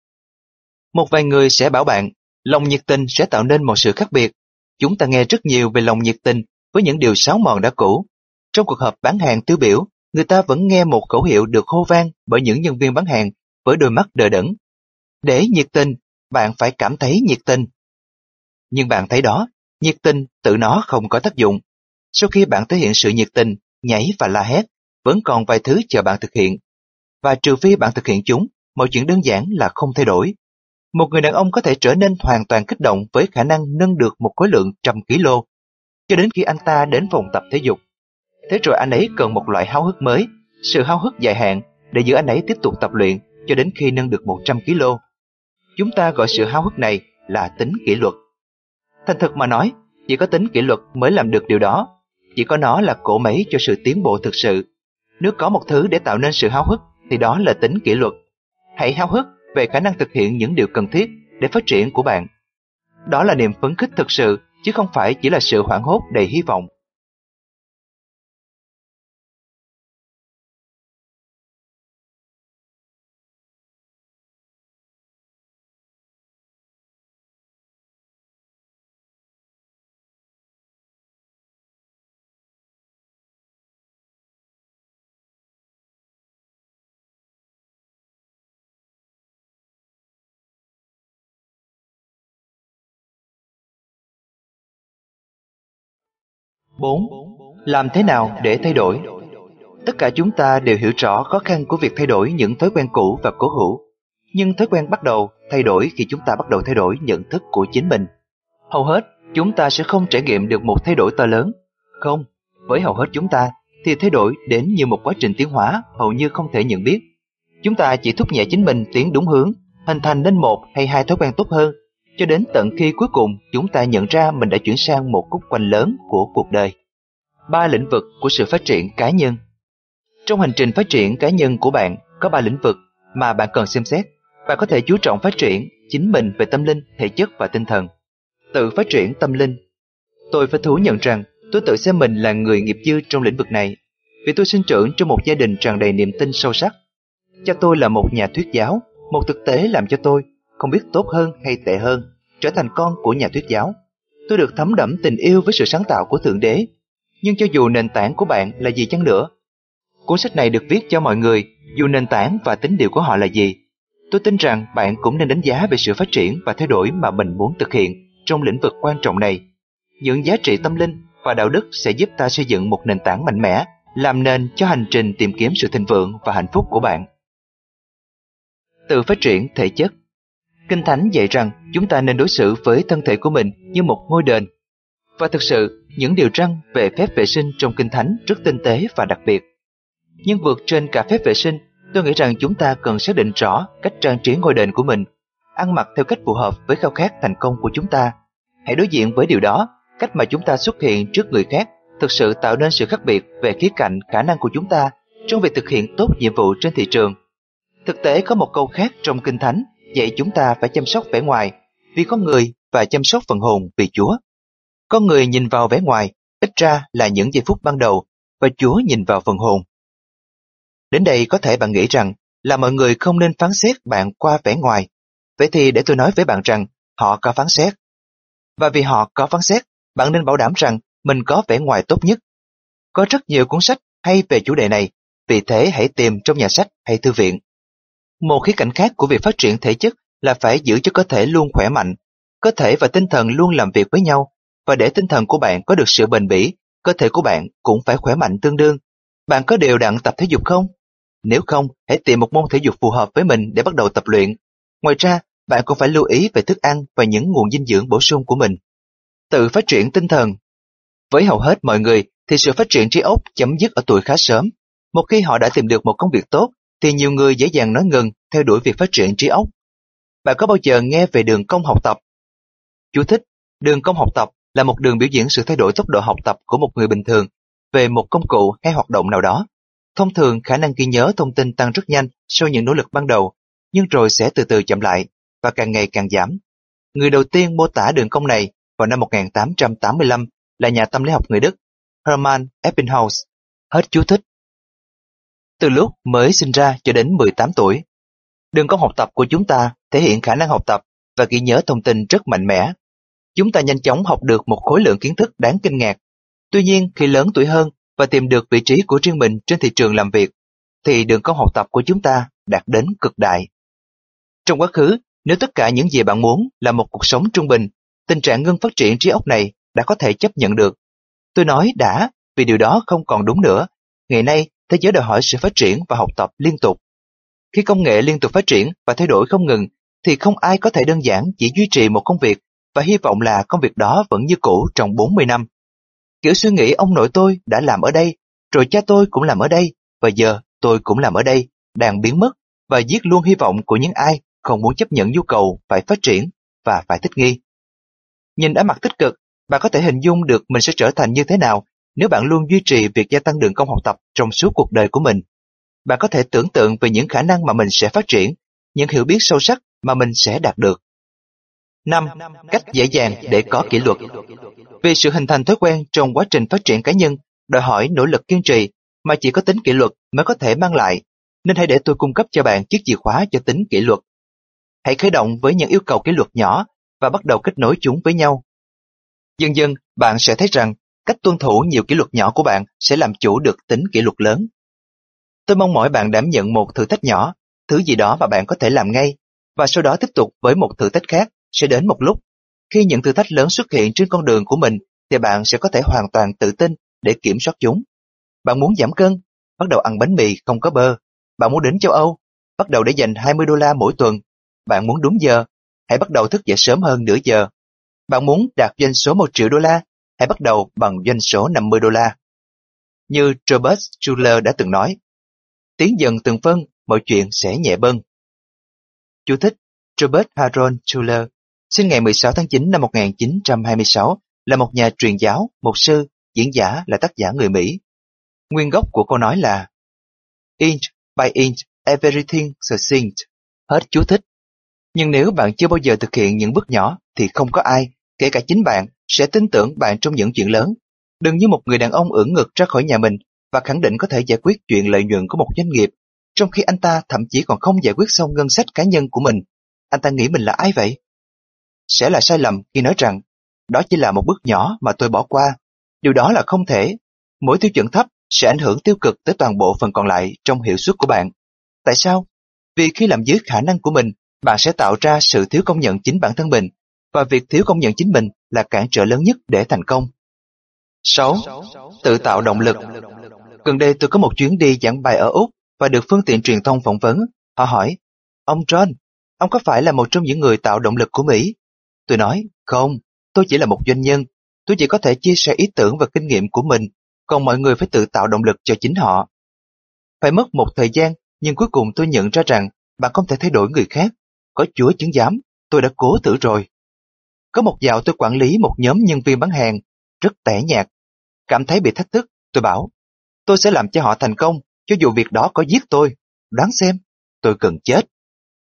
Một vài người sẽ bảo bạn, lòng nhiệt tình sẽ tạo nên một sự khác biệt. Chúng ta nghe rất nhiều về lòng nhiệt tình với những điều sáo mòn đã cũ. Trong cuộc họp bán hàng tiêu biểu, người ta vẫn nghe một khẩu hiệu được hô vang bởi những nhân viên bán hàng với đôi mắt đờ đẫn. Để nhiệt tình, bạn phải cảm thấy nhiệt tình. Nhưng bạn thấy đó, nhiệt tình tự nó không có tác dụng. Sau khi bạn thể hiện sự nhiệt tình, nhảy và la hét, vẫn còn vài thứ chờ bạn thực hiện và trừ phi bạn thực hiện chúng, mọi chuyện đơn giản là không thay đổi. Một người đàn ông có thể trở nên hoàn toàn kích động với khả năng nâng được một khối lượng trăm kg, cho đến khi anh ta đến phòng tập thể dục. Thế rồi anh ấy cần một loại háo hức mới, sự háo hức dài hạn để giữ anh ấy tiếp tục tập luyện cho đến khi nâng được 100 kg. Chúng ta gọi sự háo hức này là tính kỷ luật. Thành thực mà nói, chỉ có tính kỷ luật mới làm được điều đó. Chỉ có nó là cổ máy cho sự tiến bộ thực sự. Nếu có một thứ để tạo nên sự háo hức thì đó là tính kỷ luật. Hãy háo hức về khả năng thực hiện những điều cần thiết để phát triển của bạn. Đó là niềm phấn khích thực sự, chứ không phải chỉ là sự hoảng hốt đầy hy vọng. Bốn, Làm thế nào để thay đổi? Tất cả chúng ta đều hiểu rõ khó khăn của việc thay đổi những thói quen cũ và cố hữu. Nhưng thói quen bắt đầu thay đổi khi chúng ta bắt đầu thay đổi nhận thức của chính mình. Hầu hết, chúng ta sẽ không trải nghiệm được một thay đổi to lớn. Không, với hầu hết chúng ta, thì thay đổi đến như một quá trình tiến hóa hầu như không thể nhận biết. Chúng ta chỉ thúc nhẹ chính mình tiến đúng hướng, hình thành nên một hay hai thói quen tốt hơn cho đến tận khi cuối cùng chúng ta nhận ra mình đã chuyển sang một khúc quanh lớn của cuộc đời. Ba lĩnh vực của sự phát triển cá nhân Trong hành trình phát triển cá nhân của bạn có ba lĩnh vực mà bạn cần xem xét. Bạn có thể chú trọng phát triển chính mình về tâm linh, thể chất và tinh thần. Tự phát triển tâm linh Tôi phải thú nhận rằng tôi tự xem mình là người nghiệp dư trong lĩnh vực này vì tôi sinh trưởng trong một gia đình tràn đầy niềm tin sâu sắc. Cha tôi là một nhà thuyết giáo, một thực tế làm cho tôi không biết tốt hơn hay tệ hơn, trở thành con của nhà thuyết giáo. Tôi được thấm đẫm tình yêu với sự sáng tạo của Thượng Đế. Nhưng cho dù nền tảng của bạn là gì chăng nữa, cuốn sách này được viết cho mọi người, dù nền tảng và tính điều của họ là gì. Tôi tin rằng bạn cũng nên đánh giá về sự phát triển và thay đổi mà mình muốn thực hiện trong lĩnh vực quan trọng này. Những giá trị tâm linh và đạo đức sẽ giúp ta xây dựng một nền tảng mạnh mẽ, làm nền cho hành trình tìm kiếm sự thịnh vượng và hạnh phúc của bạn. Tự phát triển thể chất Kinh Thánh dạy rằng chúng ta nên đối xử với thân thể của mình như một ngôi đền. Và thực sự, những điều răn về phép vệ sinh trong Kinh Thánh rất tinh tế và đặc biệt. Nhưng vượt trên cả phép vệ sinh, tôi nghĩ rằng chúng ta cần xác định rõ cách trang trí ngôi đền của mình, ăn mặc theo cách phù hợp với khao khát thành công của chúng ta. Hãy đối diện với điều đó, cách mà chúng ta xuất hiện trước người khác thực sự tạo nên sự khác biệt về khía cạnh khả năng của chúng ta trong việc thực hiện tốt nhiệm vụ trên thị trường. Thực tế có một câu khác trong Kinh Thánh vậy chúng ta phải chăm sóc vẻ ngoài vì con người và chăm sóc phần hồn vì Chúa. Con người nhìn vào vẻ ngoài, ít ra là những giây phút ban đầu, và Chúa nhìn vào phần hồn. Đến đây có thể bạn nghĩ rằng là mọi người không nên phán xét bạn qua vẻ ngoài. Vậy thì để tôi nói với bạn rằng họ có phán xét. Và vì họ có phán xét, bạn nên bảo đảm rằng mình có vẻ ngoài tốt nhất. Có rất nhiều cuốn sách hay về chủ đề này, vì thế hãy tìm trong nhà sách hay thư viện. Một khía cạnh khác của việc phát triển thể chất là phải giữ cho cơ thể luôn khỏe mạnh. Cơ thể và tinh thần luôn làm việc với nhau, và để tinh thần của bạn có được sự bền bỉ, cơ thể của bạn cũng phải khỏe mạnh tương đương. Bạn có đều đặn tập thể dục không? Nếu không, hãy tìm một môn thể dục phù hợp với mình để bắt đầu tập luyện. Ngoài ra, bạn cũng phải lưu ý về thức ăn và những nguồn dinh dưỡng bổ sung của mình. Tự phát triển tinh thần Với hầu hết mọi người thì sự phát triển trí óc chấm dứt ở tuổi khá sớm. Một khi họ đã tìm được một công việc tốt thì nhiều người dễ dàng nói ngừng theo đuổi việc phát triển trí óc. Bạn có bao giờ nghe về đường cong học tập? Chú thích, đường cong học tập là một đường biểu diễn sự thay đổi tốc độ học tập của một người bình thường về một công cụ hay hoạt động nào đó. Thông thường, khả năng ghi nhớ thông tin tăng rất nhanh sau những nỗ lực ban đầu, nhưng rồi sẽ từ từ chậm lại và càng ngày càng giảm. Người đầu tiên mô tả đường cong này vào năm 1885 là nhà tâm lý học người Đức Hermann Ebbinghaus. Hết chú thích từ lúc mới sinh ra cho đến 18 tuổi. Đường cong học tập của chúng ta thể hiện khả năng học tập và ghi nhớ thông tin rất mạnh mẽ. Chúng ta nhanh chóng học được một khối lượng kiến thức đáng kinh ngạc. Tuy nhiên, khi lớn tuổi hơn và tìm được vị trí của riêng mình trên thị trường làm việc, thì đường cong học tập của chúng ta đạt đến cực đại. Trong quá khứ, nếu tất cả những gì bạn muốn là một cuộc sống trung bình, tình trạng ngưng phát triển trí óc này đã có thể chấp nhận được. Tôi nói đã, vì điều đó không còn đúng nữa. Ngày nay, thế giới đòi hỏi sự phát triển và học tập liên tục. Khi công nghệ liên tục phát triển và thay đổi không ngừng, thì không ai có thể đơn giản chỉ duy trì một công việc và hy vọng là công việc đó vẫn như cũ trong 40 năm. Kiểu suy nghĩ ông nội tôi đã làm ở đây, rồi cha tôi cũng làm ở đây, và giờ tôi cũng làm ở đây, đang biến mất và giết luôn hy vọng của những ai không muốn chấp nhận nhu cầu phải phát triển và phải thích nghi. Nhìn ở mặt tích cực, bạn có thể hình dung được mình sẽ trở thành như thế nào nếu bạn luôn duy trì việc gia tăng đường công học tập trong suốt cuộc đời của mình, bạn có thể tưởng tượng về những khả năng mà mình sẽ phát triển, những hiểu biết sâu sắc mà mình sẽ đạt được. 5. Cách dễ dàng để có kỷ luật Vì sự hình thành thói quen trong quá trình phát triển cá nhân đòi hỏi nỗ lực kiên trì mà chỉ có tính kỷ luật mới có thể mang lại, nên hãy để tôi cung cấp cho bạn chiếc chìa khóa cho tính kỷ luật. Hãy khởi động với những yêu cầu kỷ luật nhỏ và bắt đầu kết nối chúng với nhau. Dần dần, bạn sẽ thấy rằng Cách tuân thủ nhiều kỷ luật nhỏ của bạn sẽ làm chủ được tính kỷ luật lớn. Tôi mong mỏi bạn đảm nhận một thử thách nhỏ, thứ gì đó mà bạn có thể làm ngay, và sau đó tiếp tục với một thử thách khác sẽ đến một lúc. Khi những thử thách lớn xuất hiện trên con đường của mình, thì bạn sẽ có thể hoàn toàn tự tin để kiểm soát chúng. Bạn muốn giảm cân, bắt đầu ăn bánh mì không có bơ. Bạn muốn đến châu Âu, bắt đầu để dành 20 đô la mỗi tuần. Bạn muốn đúng giờ, hãy bắt đầu thức dậy sớm hơn nửa giờ. Bạn muốn đạt doanh số 1 triệu đô la, hãy bắt đầu bằng doanh số 50 đô la. Như Robert Schuller đã từng nói, tiến dần từng phân, mọi chuyện sẽ nhẹ bâng. Chú thích Robert Harold Schuller, sinh ngày 16 tháng 9 năm 1926, là một nhà truyền giáo, mục sư, diễn giả là tác giả người Mỹ. Nguyên gốc của câu nói là Inch by inch, everything succinct. Hết chú thích. Nhưng nếu bạn chưa bao giờ thực hiện những bước nhỏ thì không có ai, kể cả chính bạn, sẽ tin tưởng bạn trong những chuyện lớn. Đừng như một người đàn ông ưỡn ngực ra khỏi nhà mình và khẳng định có thể giải quyết chuyện lợi nhuận của một doanh nghiệp, trong khi anh ta thậm chí còn không giải quyết xong ngân sách cá nhân của mình. Anh ta nghĩ mình là ai vậy? Sẽ là sai lầm khi nói rằng đó chỉ là một bước nhỏ mà tôi bỏ qua. Điều đó là không thể. Mỗi tiêu chuẩn thấp sẽ ảnh hưởng tiêu cực tới toàn bộ phần còn lại trong hiệu suất của bạn. Tại sao? Vì khi làm dưới khả năng của mình, bạn sẽ tạo ra sự thiếu công nhận chính bản thân mình, và việc thiếu công nhận chính mình là cản trở lớn nhất để thành công. 6. Tự tạo động lực Gần đây tôi có một chuyến đi giảng bài ở Úc và được phương tiện truyền thông phỏng vấn. Họ hỏi, ông John, ông có phải là một trong những người tạo động lực của Mỹ? Tôi nói, không, tôi chỉ là một doanh nhân. Tôi chỉ có thể chia sẻ ý tưởng và kinh nghiệm của mình, còn mọi người phải tự tạo động lực cho chính họ. Phải mất một thời gian, nhưng cuối cùng tôi nhận ra rằng bạn không thể thay đổi người khác. Có chúa chứng giám, tôi đã cố thử rồi. Có một dạo tôi quản lý một nhóm nhân viên bán hàng, rất tẻ nhạt. Cảm thấy bị thách thức, tôi bảo, tôi sẽ làm cho họ thành công, cho dù việc đó có giết tôi. Đoán xem, tôi cần chết.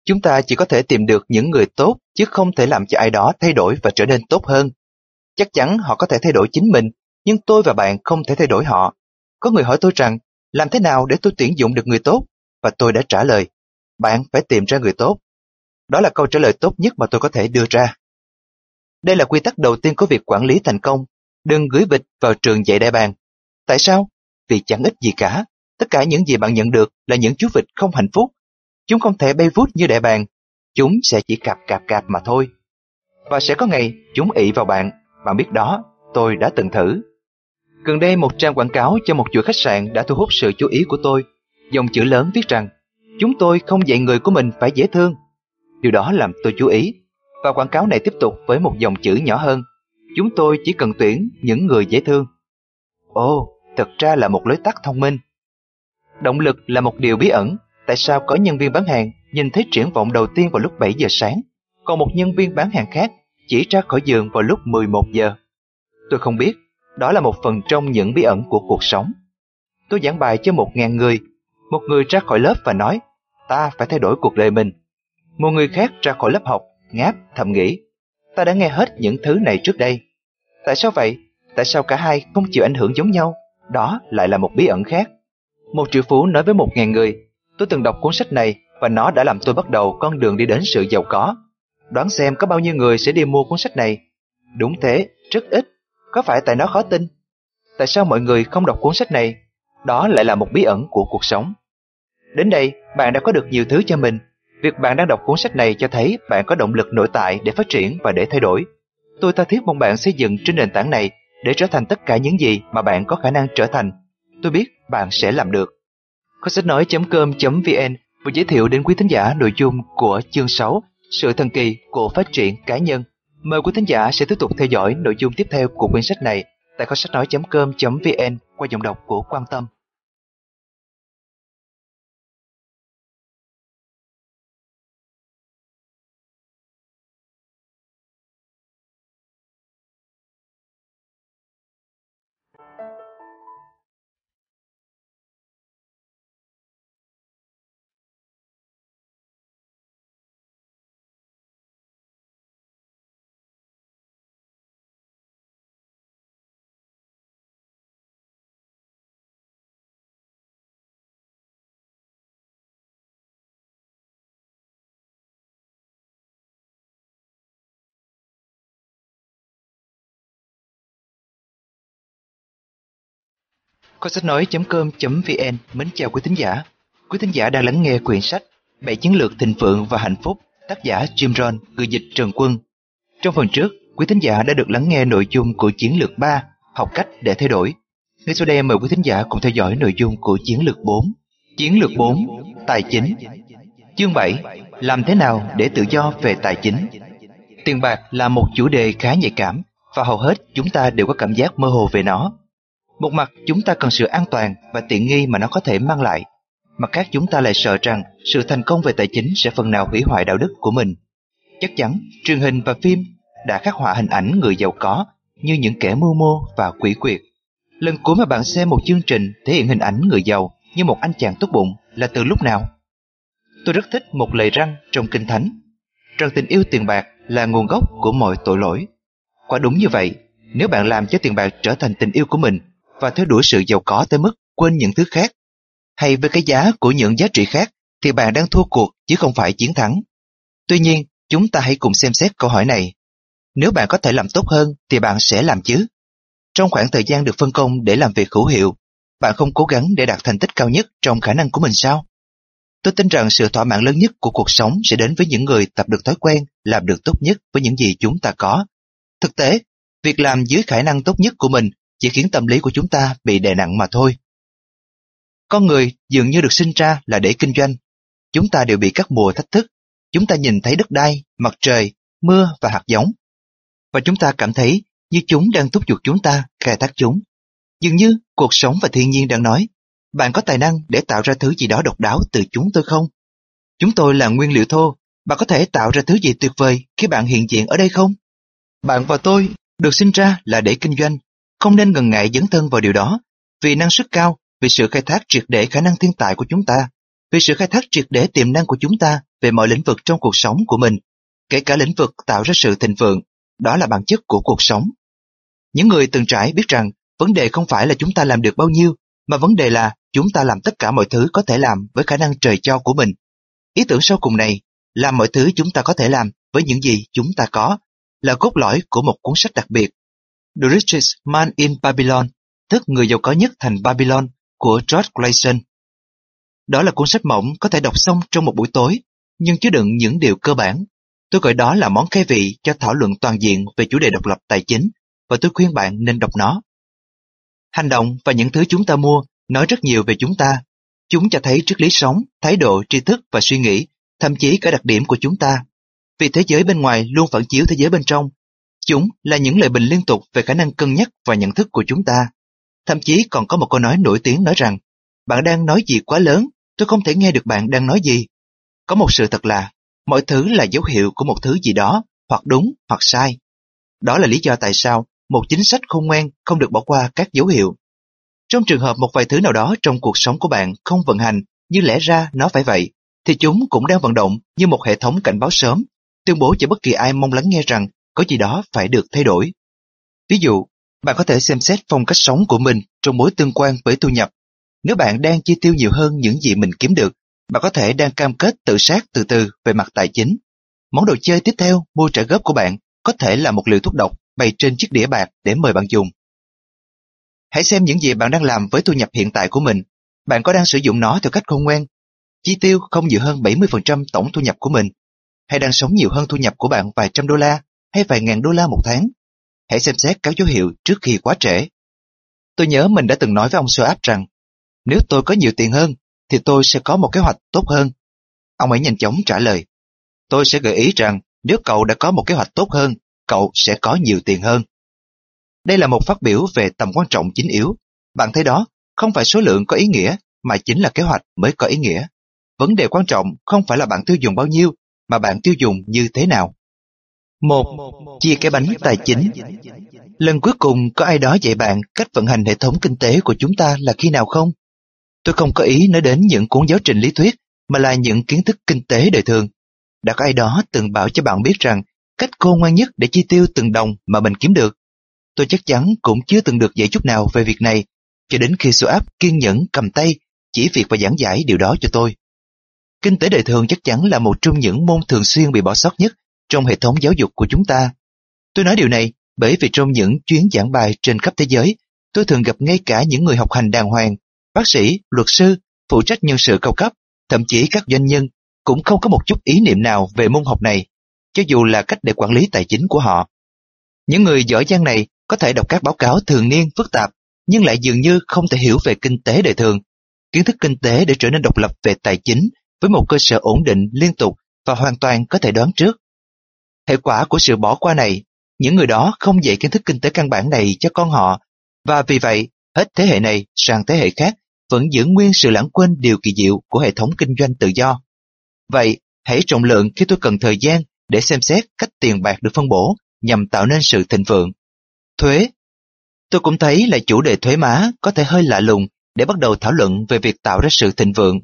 Chúng ta chỉ có thể tìm được những người tốt, chứ không thể làm cho ai đó thay đổi và trở nên tốt hơn. Chắc chắn họ có thể thay đổi chính mình, nhưng tôi và bạn không thể thay đổi họ. Có người hỏi tôi rằng, làm thế nào để tôi tuyển dụng được người tốt? Và tôi đã trả lời, bạn phải tìm ra người tốt. Đó là câu trả lời tốt nhất mà tôi có thể đưa ra. Đây là quy tắc đầu tiên của việc quản lý thành công. Đừng gửi vịt vào trường dạy đại bàng. Tại sao? Vì chẳng ích gì cả. Tất cả những gì bạn nhận được là những chú vịt không hạnh phúc. Chúng không thể bay vút như đại bàng. Chúng sẽ chỉ cạp cạp cạp mà thôi. Và sẽ có ngày chúng ị vào bạn. Bạn biết đó, tôi đã từng thử. Gần đây một trang quảng cáo cho một chuỗi khách sạn đã thu hút sự chú ý của tôi. Dòng chữ lớn viết rằng, chúng tôi không dạy người của mình phải dễ thương. Điều đó làm tôi chú ý và quảng cáo này tiếp tục với một dòng chữ nhỏ hơn. Chúng tôi chỉ cần tuyển những người dễ thương. Ồ, thật ra là một lối tắt thông minh. Động lực là một điều bí ẩn. Tại sao có nhân viên bán hàng nhìn thấy triển vọng đầu tiên vào lúc 7 giờ sáng, còn một nhân viên bán hàng khác chỉ ra khỏi giường vào lúc 11 giờ? Tôi không biết, đó là một phần trong những bí ẩn của cuộc sống. Tôi giảng bài cho một ngàn người. Một người ra khỏi lớp và nói, ta phải thay đổi cuộc đời mình. Một người khác ra khỏi lớp học ngáp, thầm nghĩ. Ta đã nghe hết những thứ này trước đây. Tại sao vậy? Tại sao cả hai không chịu ảnh hưởng giống nhau? Đó lại là một bí ẩn khác. Một triệu phú nói với một ngàn người, tôi từng đọc cuốn sách này và nó đã làm tôi bắt đầu con đường đi đến sự giàu có. Đoán xem có bao nhiêu người sẽ đi mua cuốn sách này. Đúng thế, rất ít. Có phải tại nó khó tin? Tại sao mọi người không đọc cuốn sách này? Đó lại là một bí ẩn của cuộc sống. Đến đây, bạn đã có được nhiều thứ cho mình Việc bạn đang đọc cuốn sách này cho thấy bạn có động lực nội tại để phát triển và để thay đổi. Tôi tha thiết mong bạn xây dựng trên nền tảng này để trở thành tất cả những gì mà bạn có khả năng trở thành. Tôi biết bạn sẽ làm được. Có sách nói.com.vn vừa giới thiệu đến quý thính giả nội dung của chương 6 Sự thần kỳ của phát triển cá nhân. Mời quý thính giả sẽ tiếp tục theo dõi nội dung tiếp theo của quyển sách này tại kho sách nói.com.vn qua giọng đọc của Quan Tâm. Có sách nói.com.vn Mến chào quý thính giả. Quý thính giả đang lắng nghe quyển sách Bảy chiến lược thịnh vượng và hạnh phúc tác giả Jim Rohn, người dịch Trần Quân. Trong phần trước, quý thính giả đã được lắng nghe nội dung của chiến lược 3, học cách để thay đổi. Ngay sau đây mời quý thính giả cùng theo dõi nội dung của chiến lược 4. Chiến lược 4, tài chính. Chương 7, làm thế nào để tự do về tài chính? Tiền bạc là một chủ đề khá nhạy cảm và hầu hết chúng ta đều có cảm giác mơ hồ về nó. Một mặt chúng ta cần sự an toàn và tiện nghi mà nó có thể mang lại. Mặt khác chúng ta lại sợ rằng sự thành công về tài chính sẽ phần nào hủy hoại đạo đức của mình. Chắc chắn, truyền hình và phim đã khắc họa hình ảnh người giàu có như những kẻ mưu mô và quỷ quyệt. Lần cuối mà bạn xem một chương trình thể hiện hình ảnh người giàu như một anh chàng tốt bụng là từ lúc nào? Tôi rất thích một lời răng trong Kinh Thánh, rằng tình yêu tiền bạc là nguồn gốc của mọi tội lỗi. Quả đúng như vậy, nếu bạn làm cho tiền bạc trở thành tình yêu của mình và theo đuổi sự giàu có tới mức quên những thứ khác, hay với cái giá của những giá trị khác, thì bạn đang thua cuộc chứ không phải chiến thắng. Tuy nhiên, chúng ta hãy cùng xem xét câu hỏi này. Nếu bạn có thể làm tốt hơn thì bạn sẽ làm chứ? Trong khoảng thời gian được phân công để làm việc hữu hiệu, bạn không cố gắng để đạt thành tích cao nhất trong khả năng của mình sao? Tôi tin rằng sự thỏa mãn lớn nhất của cuộc sống sẽ đến với những người tập được thói quen làm được tốt nhất với những gì chúng ta có. Thực tế, việc làm dưới khả năng tốt nhất của mình chỉ khiến tâm lý của chúng ta bị đè nặng mà thôi. Con người dường như được sinh ra là để kinh doanh. Chúng ta đều bị các mùa thách thức. Chúng ta nhìn thấy đất đai, mặt trời, mưa và hạt giống. Và chúng ta cảm thấy như chúng đang thúc giục chúng ta khai thác chúng. Dường như cuộc sống và thiên nhiên đang nói, bạn có tài năng để tạo ra thứ gì đó độc đáo từ chúng tôi không? Chúng tôi là nguyên liệu thô, bạn có thể tạo ra thứ gì tuyệt vời khi bạn hiện diện ở đây không? Bạn và tôi được sinh ra là để kinh doanh, không nên ngần ngại dấn thân vào điều đó, vì năng suất cao, vì sự khai thác triệt để khả năng thiên tài của chúng ta, vì sự khai thác triệt để tiềm năng của chúng ta về mọi lĩnh vực trong cuộc sống của mình, kể cả lĩnh vực tạo ra sự thịnh vượng, đó là bản chất của cuộc sống. Những người từng trải biết rằng vấn đề không phải là chúng ta làm được bao nhiêu, mà vấn đề là chúng ta làm tất cả mọi thứ có thể làm với khả năng trời cho của mình. Ý tưởng sau cùng này, làm mọi thứ chúng ta có thể làm với những gì chúng ta có, là cốt lõi của một cuốn sách đặc biệt. The Richest Man in Babylon, tức người giàu có nhất thành Babylon của George Clayson. Đó là cuốn sách mỏng có thể đọc xong trong một buổi tối, nhưng chứa đựng những điều cơ bản. Tôi gọi đó là món khai vị cho thảo luận toàn diện về chủ đề độc lập tài chính, và tôi khuyên bạn nên đọc nó. Hành động và những thứ chúng ta mua nói rất nhiều về chúng ta. Chúng cho thấy triết lý sống, thái độ, tri thức và suy nghĩ, thậm chí cả đặc điểm của chúng ta. Vì thế giới bên ngoài luôn phản chiếu thế giới bên trong. Chúng là những lời bình liên tục về khả năng cân nhắc và nhận thức của chúng ta. Thậm chí còn có một câu nói nổi tiếng nói rằng bạn đang nói gì quá lớn, tôi không thể nghe được bạn đang nói gì. Có một sự thật là mọi thứ là dấu hiệu của một thứ gì đó, hoặc đúng hoặc sai. Đó là lý do tại sao một chính sách khôn ngoan không được bỏ qua các dấu hiệu. Trong trường hợp một vài thứ nào đó trong cuộc sống của bạn không vận hành như lẽ ra nó phải vậy, thì chúng cũng đang vận động như một hệ thống cảnh báo sớm, tuyên bố cho bất kỳ ai mong lắng nghe rằng có gì đó phải được thay đổi. Ví dụ, bạn có thể xem xét phong cách sống của mình trong mối tương quan với thu nhập. Nếu bạn đang chi tiêu nhiều hơn những gì mình kiếm được, bạn có thể đang cam kết tự sát từ từ về mặt tài chính. Món đồ chơi tiếp theo mua trả góp của bạn có thể là một liều thuốc độc bày trên chiếc đĩa bạc để mời bạn dùng. Hãy xem những gì bạn đang làm với thu nhập hiện tại của mình. Bạn có đang sử dụng nó theo cách khôn ngoan, chi tiêu không nhiều hơn 70% tổng thu nhập của mình, hay đang sống nhiều hơn thu nhập của bạn vài trăm đô la hay vài ngàn đô la một tháng. Hãy xem xét các dấu hiệu trước khi quá trễ. Tôi nhớ mình đã từng nói với ông Soap rằng, nếu tôi có nhiều tiền hơn, thì tôi sẽ có một kế hoạch tốt hơn. Ông ấy nhanh chóng trả lời, tôi sẽ gợi ý rằng nếu cậu đã có một kế hoạch tốt hơn, cậu sẽ có nhiều tiền hơn. Đây là một phát biểu về tầm quan trọng chính yếu. Bạn thấy đó, không phải số lượng có ý nghĩa, mà chính là kế hoạch mới có ý nghĩa. Vấn đề quan trọng không phải là bạn tiêu dùng bao nhiêu, mà bạn tiêu dùng như thế nào. Một, chia cái bánh tài chính. Lần cuối cùng có ai đó dạy bạn cách vận hành hệ thống kinh tế của chúng ta là khi nào không? Tôi không có ý nói đến những cuốn giáo trình lý thuyết, mà là những kiến thức kinh tế đời thường. Đã có ai đó từng bảo cho bạn biết rằng cách khôn ngoan nhất để chi tiêu từng đồng mà mình kiếm được. Tôi chắc chắn cũng chưa từng được dạy chút nào về việc này, cho đến khi số áp kiên nhẫn cầm tay, chỉ việc và giảng giải điều đó cho tôi. Kinh tế đời thường chắc chắn là một trong những môn thường xuyên bị bỏ sót nhất trong hệ thống giáo dục của chúng ta. Tôi nói điều này bởi vì trong những chuyến giảng bài trên khắp thế giới, tôi thường gặp ngay cả những người học hành đàng hoàng, bác sĩ, luật sư, phụ trách nhân sự cao cấp, thậm chí các doanh nhân cũng không có một chút ý niệm nào về môn học này, cho dù là cách để quản lý tài chính của họ. Những người giỏi giang này có thể đọc các báo cáo thường niên phức tạp, nhưng lại dường như không thể hiểu về kinh tế đời thường. Kiến thức kinh tế để trở nên độc lập về tài chính với một cơ sở ổn định liên tục và hoàn toàn có thể đoán trước. Hệ quả của sự bỏ qua này, những người đó không dạy kiến thức kinh tế căn bản này cho con họ, và vì vậy, hết thế hệ này sang thế hệ khác vẫn giữ nguyên sự lãng quên điều kỳ diệu của hệ thống kinh doanh tự do. Vậy, hãy trọng lượng khi tôi cần thời gian để xem xét cách tiền bạc được phân bổ nhằm tạo nên sự thịnh vượng. Thuế Tôi cũng thấy là chủ đề thuế má có thể hơi lạ lùng để bắt đầu thảo luận về việc tạo ra sự thịnh vượng.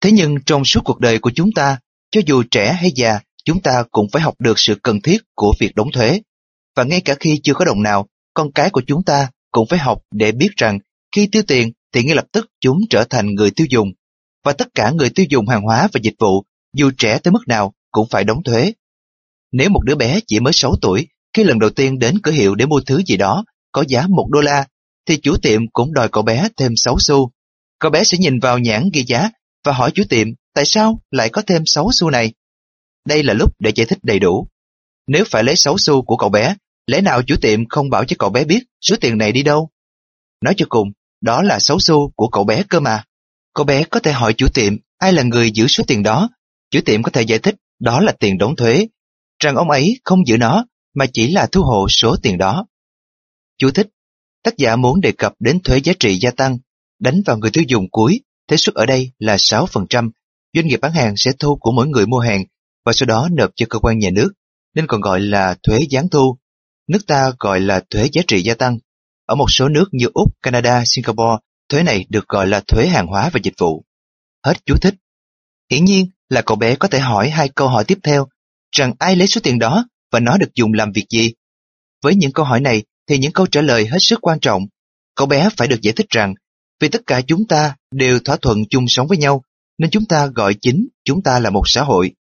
Thế nhưng trong suốt cuộc đời của chúng ta, cho dù trẻ hay già, chúng ta cũng phải học được sự cần thiết của việc đóng thuế. Và ngay cả khi chưa có đồng nào, con cái của chúng ta cũng phải học để biết rằng khi tiêu tiền thì ngay lập tức chúng trở thành người tiêu dùng. Và tất cả người tiêu dùng hàng hóa và dịch vụ, dù trẻ tới mức nào, cũng phải đóng thuế. Nếu một đứa bé chỉ mới 6 tuổi, khi lần đầu tiên đến cửa hiệu để mua thứ gì đó có giá 1 đô la, thì chủ tiệm cũng đòi cậu bé thêm 6 xu. Cậu bé sẽ nhìn vào nhãn ghi giá và hỏi chủ tiệm tại sao lại có thêm 6 xu này. Đây là lúc để giải thích đầy đủ. Nếu phải lấy 6 xu của cậu bé, lẽ nào chủ tiệm không bảo cho cậu bé biết số tiền này đi đâu? Nói cho cùng, đó là 6 xu của cậu bé cơ mà. Cậu bé có thể hỏi chủ tiệm ai là người giữ số tiền đó. Chủ tiệm có thể giải thích đó là tiền đóng thuế, rằng ông ấy không giữ nó mà chỉ là thu hộ số tiền đó. Chú thích Tác giả muốn đề cập đến thuế giá trị gia tăng, đánh vào người tiêu dùng cuối, thế suất ở đây là 6%. Doanh nghiệp bán hàng sẽ thu của mỗi người mua hàng và sau đó nộp cho cơ quan nhà nước, nên còn gọi là thuế gián thu. Nước ta gọi là thuế giá trị gia tăng. Ở một số nước như Úc, Canada, Singapore, thuế này được gọi là thuế hàng hóa và dịch vụ. Hết chú thích. Hiển nhiên là cậu bé có thể hỏi hai câu hỏi tiếp theo, rằng ai lấy số tiền đó và nó được dùng làm việc gì. Với những câu hỏi này thì những câu trả lời hết sức quan trọng. Cậu bé phải được giải thích rằng vì tất cả chúng ta đều thỏa thuận chung sống với nhau nên chúng ta gọi chính chúng ta là một xã hội.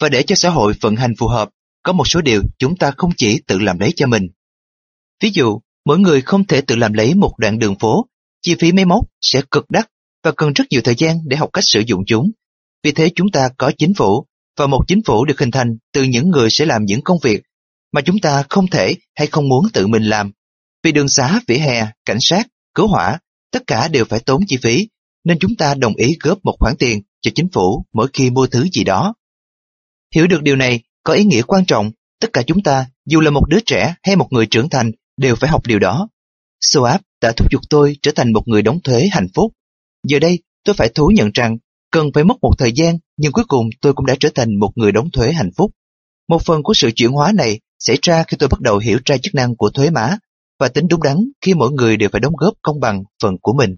Và để cho xã hội vận hành phù hợp, có một số điều chúng ta không chỉ tự làm lấy cho mình. Ví dụ, mỗi người không thể tự làm lấy một đoạn đường phố, chi phí máy móc sẽ cực đắt và cần rất nhiều thời gian để học cách sử dụng chúng. Vì thế chúng ta có chính phủ, và một chính phủ được hình thành từ những người sẽ làm những công việc mà chúng ta không thể hay không muốn tự mình làm. Vì đường xá, vỉa hè, cảnh sát, cứu hỏa, tất cả đều phải tốn chi phí, nên chúng ta đồng ý góp một khoản tiền cho chính phủ mỗi khi mua thứ gì đó. Hiểu được điều này có ý nghĩa quan trọng, tất cả chúng ta, dù là một đứa trẻ hay một người trưởng thành, đều phải học điều đó. Soap đã thúc giục tôi trở thành một người đóng thuế hạnh phúc. Giờ đây, tôi phải thú nhận rằng, cần phải mất một thời gian, nhưng cuối cùng tôi cũng đã trở thành một người đóng thuế hạnh phúc. Một phần của sự chuyển hóa này xảy ra khi tôi bắt đầu hiểu ra chức năng của thuế má và tính đúng đắn khi mỗi người đều phải đóng góp công bằng phần của mình.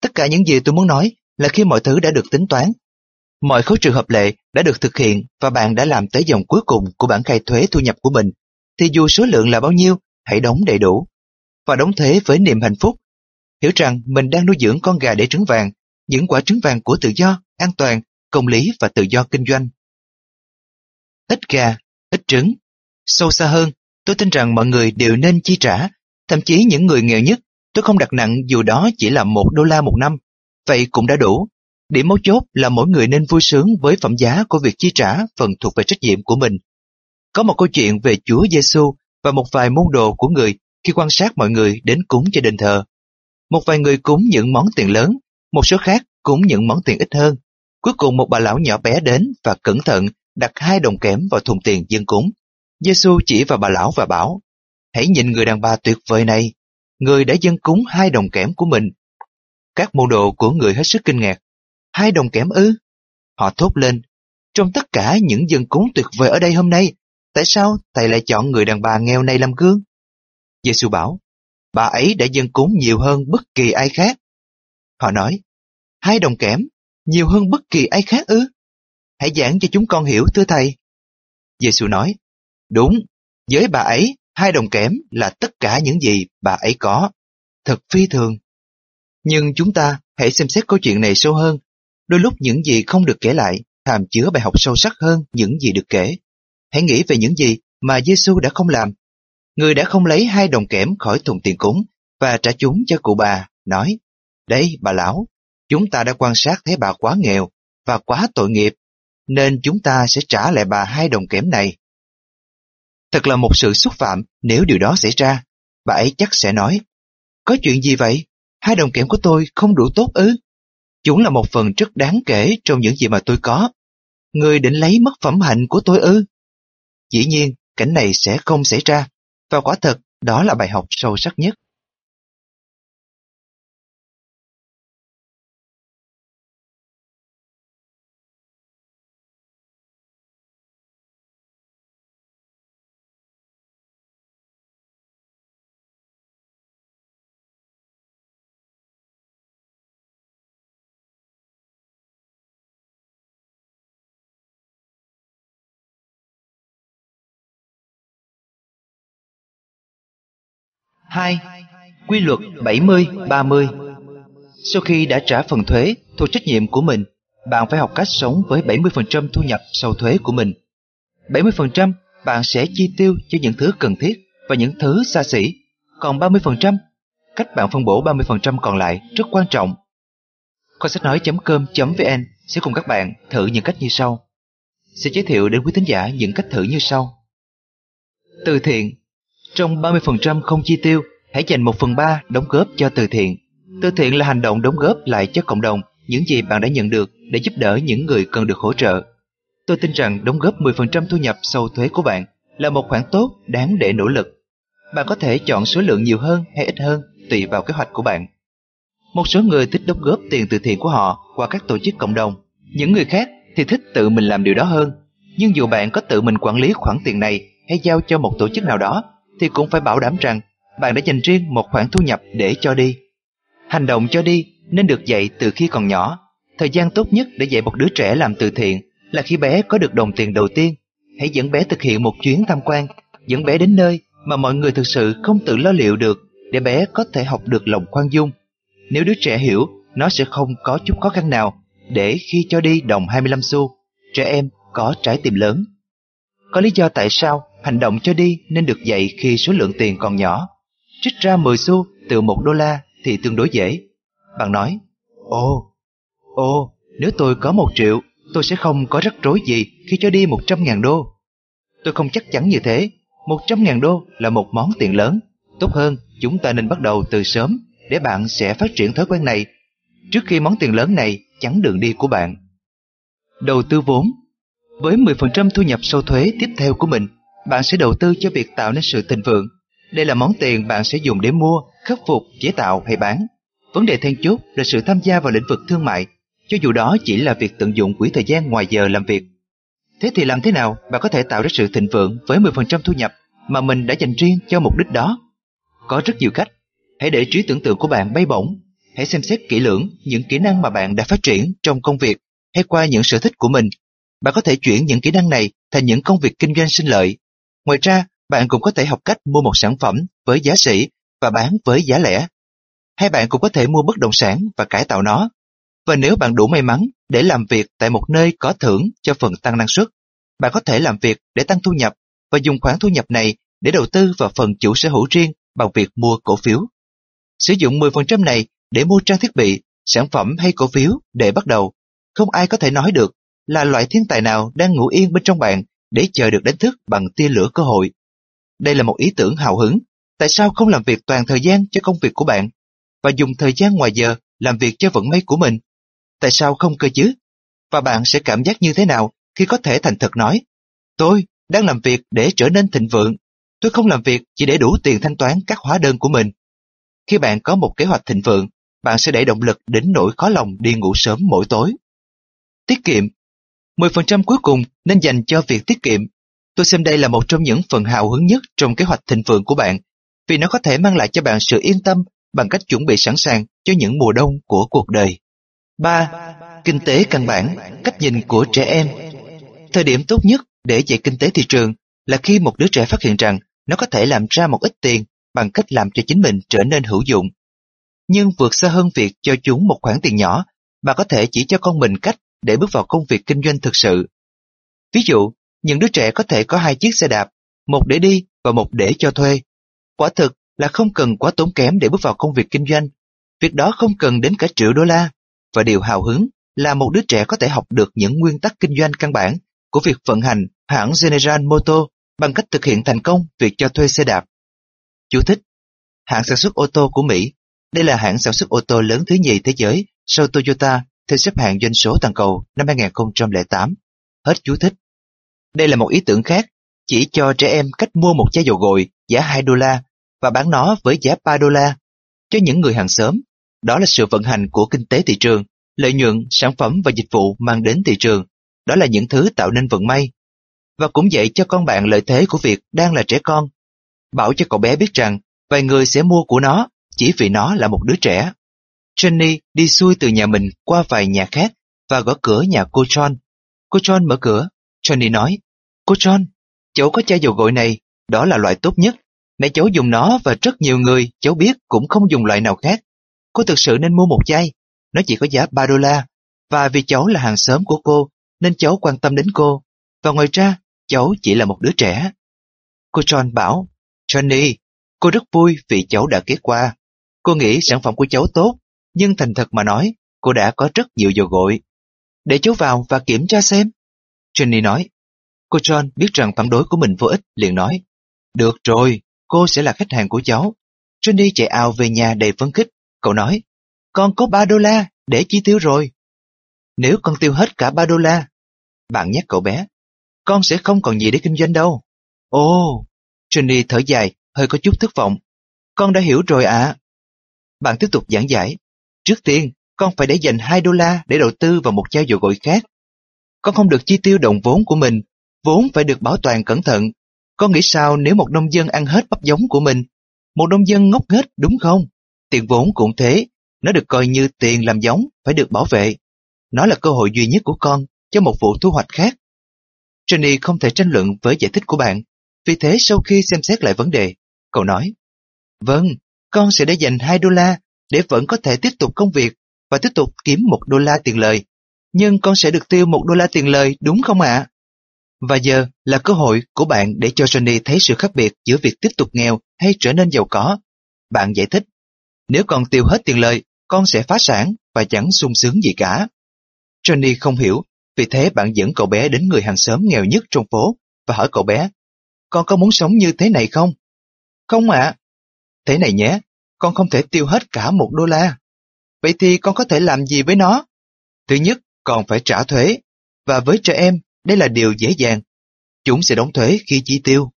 Tất cả những gì tôi muốn nói là khi mọi thứ đã được tính toán, mọi khấu trừ hợp lệ đã được thực hiện và bạn đã làm tới dòng cuối cùng của bản khai thuế thu nhập của mình, thì dù số lượng là bao nhiêu, hãy đóng đầy đủ. Và đóng thuế với niềm hạnh phúc. Hiểu rằng mình đang nuôi dưỡng con gà để trứng vàng, những quả trứng vàng của tự do, an toàn, công lý và tự do kinh doanh. Ít gà ít trứng. Sâu xa hơn, tôi tin rằng mọi người đều nên chi trả, thậm chí những người nghèo nhất, tôi không đặt nặng dù đó chỉ là một đô la một năm, vậy cũng đã đủ. Điểm mấu chốt là mỗi người nên vui sướng với phẩm giá của việc chi trả phần thuộc về trách nhiệm của mình. Có một câu chuyện về Chúa Giêsu và một vài môn đồ của người khi quan sát mọi người đến cúng cho đền thờ. Một vài người cúng những món tiền lớn, một số khác cúng những món tiền ít hơn. Cuối cùng một bà lão nhỏ bé đến và cẩn thận đặt hai đồng kẽm vào thùng tiền dân cúng. Giêsu chỉ vào bà lão và bảo, hãy nhìn người đàn bà tuyệt vời này, người đã dân cúng hai đồng kẽm của mình. Các môn đồ của người hết sức kinh ngạc. Hai đồng kẽm ư? Họ thốt lên, trong tất cả những dân cúng tuyệt vời ở đây hôm nay, tại sao thầy lại chọn người đàn bà nghèo này làm gương? Giêsu bảo, bà ấy đã dân cúng nhiều hơn bất kỳ ai khác. Họ nói, hai đồng kẽm, nhiều hơn bất kỳ ai khác ư? Hãy giảng cho chúng con hiểu thưa thầy. Giêsu nói, đúng, với bà ấy, hai đồng kẽm là tất cả những gì bà ấy có. Thật phi thường. Nhưng chúng ta hãy xem xét câu chuyện này sâu hơn. Đôi lúc những gì không được kể lại hàm chứa bài học sâu sắc hơn những gì được kể. Hãy nghĩ về những gì mà Giêsu đã không làm. Người đã không lấy hai đồng kẽm khỏi thùng tiền cúng và trả chúng cho cụ bà, nói, Đây, bà lão, chúng ta đã quan sát thấy bà quá nghèo và quá tội nghiệp nên chúng ta sẽ trả lại bà hai đồng kẽm này. Thật là một sự xúc phạm nếu điều đó xảy ra. Bà ấy chắc sẽ nói, có chuyện gì vậy? Hai đồng kẽm của tôi không đủ tốt ư? Chúng là một phần rất đáng kể trong những gì mà tôi có. Người định lấy mất phẩm hạnh của tôi ư? Dĩ nhiên, cảnh này sẽ không xảy ra, và quả thật đó là bài học sâu sắc nhất. 2. Quy luật 70-30 Sau khi đã trả phần thuế thuộc trách nhiệm của mình, bạn phải học cách sống với 70% thu nhập sau thuế của mình. 70% bạn sẽ chi tiêu cho những thứ cần thiết và những thứ xa xỉ, còn 30%, cách bạn phân bổ 30% còn lại rất quan trọng. Kho sách nói.com.vn sẽ cùng các bạn thử những cách như sau. Sẽ giới thiệu đến quý thính giả những cách thử như sau. Từ thiện trong 30% không chi tiêu, hãy dành 1 phần 3 đóng góp cho từ thiện. Từ thiện là hành động đóng góp lại cho cộng đồng những gì bạn đã nhận được để giúp đỡ những người cần được hỗ trợ. Tôi tin rằng đóng góp 10% thu nhập sau thuế của bạn là một khoản tốt đáng để nỗ lực. Bạn có thể chọn số lượng nhiều hơn hay ít hơn tùy vào kế hoạch của bạn. Một số người thích đóng góp tiền từ thiện của họ qua các tổ chức cộng đồng. Những người khác thì thích tự mình làm điều đó hơn. Nhưng dù bạn có tự mình quản lý khoản tiền này hay giao cho một tổ chức nào đó, thì cũng phải bảo đảm rằng bạn đã dành riêng một khoản thu nhập để cho đi. Hành động cho đi nên được dạy từ khi còn nhỏ. Thời gian tốt nhất để dạy một đứa trẻ làm từ thiện là khi bé có được đồng tiền đầu tiên. Hãy dẫn bé thực hiện một chuyến tham quan, dẫn bé đến nơi mà mọi người thực sự không tự lo liệu được để bé có thể học được lòng khoan dung. Nếu đứa trẻ hiểu, nó sẽ không có chút khó khăn nào để khi cho đi đồng 25 xu, trẻ em có trái tim lớn. Có lý do tại sao hành động cho đi nên được dạy khi số lượng tiền còn nhỏ. Trích ra 10 xu từ 1 đô la thì tương đối dễ. Bạn nói, ồ, ồ, nếu tôi có một triệu, tôi sẽ không có rắc rối gì khi cho đi 100 ngàn đô. Tôi không chắc chắn như thế. 100 ngàn đô là một món tiền lớn. Tốt hơn, chúng ta nên bắt đầu từ sớm để bạn sẽ phát triển thói quen này trước khi món tiền lớn này chắn đường đi của bạn. Đầu tư vốn Với 10% thu nhập sau thuế tiếp theo của mình, bạn sẽ đầu tư cho việc tạo nên sự thịnh vượng. Đây là món tiền bạn sẽ dùng để mua, khắc phục, chế tạo hay bán. Vấn đề then chốt là sự tham gia vào lĩnh vực thương mại, cho dù đó chỉ là việc tận dụng quỹ thời gian ngoài giờ làm việc. Thế thì làm thế nào bạn có thể tạo ra sự thịnh vượng với 10% thu nhập mà mình đã dành riêng cho mục đích đó? Có rất nhiều cách. Hãy để trí tưởng tượng của bạn bay bổng. Hãy xem xét kỹ lưỡng những kỹ năng mà bạn đã phát triển trong công việc hay qua những sở thích của mình. Bạn có thể chuyển những kỹ năng này thành những công việc kinh doanh sinh lợi. Ngoài ra, bạn cũng có thể học cách mua một sản phẩm với giá sỉ và bán với giá lẻ. Hay bạn cũng có thể mua bất động sản và cải tạo nó. Và nếu bạn đủ may mắn để làm việc tại một nơi có thưởng cho phần tăng năng suất, bạn có thể làm việc để tăng thu nhập và dùng khoản thu nhập này để đầu tư vào phần chủ sở hữu riêng bằng việc mua cổ phiếu. Sử dụng 10% này để mua trang thiết bị, sản phẩm hay cổ phiếu để bắt đầu. Không ai có thể nói được là loại thiên tài nào đang ngủ yên bên trong bạn để chờ được đánh thức bằng tia lửa cơ hội. Đây là một ý tưởng hào hứng. Tại sao không làm việc toàn thời gian cho công việc của bạn và dùng thời gian ngoài giờ làm việc cho vận may của mình? Tại sao không cơ chứ? Và bạn sẽ cảm giác như thế nào khi có thể thành thật nói Tôi đang làm việc để trở nên thịnh vượng. Tôi không làm việc chỉ để đủ tiền thanh toán các hóa đơn của mình. Khi bạn có một kế hoạch thịnh vượng, bạn sẽ để động lực đến nỗi khó lòng đi ngủ sớm mỗi tối. Tiết kiệm 10% cuối cùng nên dành cho việc tiết kiệm. Tôi xem đây là một trong những phần hào hứng nhất trong kế hoạch thịnh vượng của bạn, vì nó có thể mang lại cho bạn sự yên tâm bằng cách chuẩn bị sẵn sàng cho những mùa đông của cuộc đời. 3. Kinh tế căn bản, cách nhìn của trẻ em. Thời điểm tốt nhất để dạy kinh tế thị trường là khi một đứa trẻ phát hiện rằng nó có thể làm ra một ít tiền bằng cách làm cho chính mình trở nên hữu dụng. Nhưng vượt xa hơn việc cho chúng một khoản tiền nhỏ, bà có thể chỉ cho con mình cách để bước vào công việc kinh doanh thực sự. Ví dụ, những đứa trẻ có thể có hai chiếc xe đạp, một để đi và một để cho thuê. Quả thực là không cần quá tốn kém để bước vào công việc kinh doanh. Việc đó không cần đến cả triệu đô la. Và điều hào hứng là một đứa trẻ có thể học được những nguyên tắc kinh doanh căn bản của việc vận hành hãng General Motors bằng cách thực hiện thành công việc cho thuê xe đạp. Chú thích Hãng sản xuất ô tô của Mỹ Đây là hãng sản xuất ô tô lớn thứ nhì thế giới sau Toyota theo xếp hạng doanh số toàn cầu năm 2008. Hết chú thích. Đây là một ý tưởng khác, chỉ cho trẻ em cách mua một chai dầu gội giá 2 đô la và bán nó với giá 3 đô la. Cho những người hàng xóm, đó là sự vận hành của kinh tế thị trường, lợi nhuận, sản phẩm và dịch vụ mang đến thị trường. Đó là những thứ tạo nên vận may. Và cũng dạy cho con bạn lợi thế của việc đang là trẻ con. Bảo cho cậu bé biết rằng vài người sẽ mua của nó chỉ vì nó là một đứa trẻ. Jenny đi xuôi từ nhà mình qua vài nhà khác và gõ cửa nhà cô John. Cô John mở cửa. Johnny nói, Cô John, cháu có chai dầu gội này, đó là loại tốt nhất. Mẹ cháu dùng nó và rất nhiều người cháu biết cũng không dùng loại nào khác. Cô thực sự nên mua một chai. Nó chỉ có giá 3 đô la. Và vì cháu là hàng xóm của cô, nên cháu quan tâm đến cô. Và ngoài ra, cháu chỉ là một đứa trẻ. Cô John bảo, Johnny, cô rất vui vì cháu đã kết qua. Cô nghĩ sản phẩm của cháu tốt, nhưng thành thật mà nói, cô đã có rất nhiều dầu gội. Để cháu vào và kiểm tra xem. Jenny nói, cô John biết rằng phản đối của mình vô ích, liền nói, được rồi, cô sẽ là khách hàng của cháu. Jenny chạy ao về nhà đầy phấn khích. Cậu nói, con có 3 đô la để chi tiêu rồi. Nếu con tiêu hết cả 3 đô la, bạn nhắc cậu bé, con sẽ không còn gì để kinh doanh đâu. Ồ, Jenny thở dài, hơi có chút thất vọng. Con đã hiểu rồi ạ. Bạn tiếp tục giảng giải. Trước tiên, con phải để dành 2 đô la để đầu tư vào một chai dầu gội khác. Con không được chi tiêu đồng vốn của mình, vốn phải được bảo toàn cẩn thận. Con nghĩ sao nếu một nông dân ăn hết bắp giống của mình? Một nông dân ngốc nghếch đúng không? Tiền vốn cũng thế, nó được coi như tiền làm giống, phải được bảo vệ. Nó là cơ hội duy nhất của con cho một vụ thu hoạch khác. Johnny không thể tranh luận với giải thích của bạn, vì thế sau khi xem xét lại vấn đề, cậu nói, Vâng, con sẽ để dành 2 đô la để vẫn có thể tiếp tục công việc và tiếp tục kiếm một đô la tiền lời. Nhưng con sẽ được tiêu một đô la tiền lời đúng không ạ? Và giờ là cơ hội của bạn để cho Johnny thấy sự khác biệt giữa việc tiếp tục nghèo hay trở nên giàu có. Bạn giải thích, nếu con tiêu hết tiền lời, con sẽ phá sản và chẳng sung sướng gì cả. Johnny không hiểu, vì thế bạn dẫn cậu bé đến người hàng xóm nghèo nhất trong phố và hỏi cậu bé, con có muốn sống như thế này không? Không ạ. Thế này nhé, con không thể tiêu hết cả một đô la. Vậy thì con có thể làm gì với nó? Thứ nhất, còn phải trả thuế. Và với trẻ em, đây là điều dễ dàng. Chúng sẽ đóng thuế khi chi tiêu.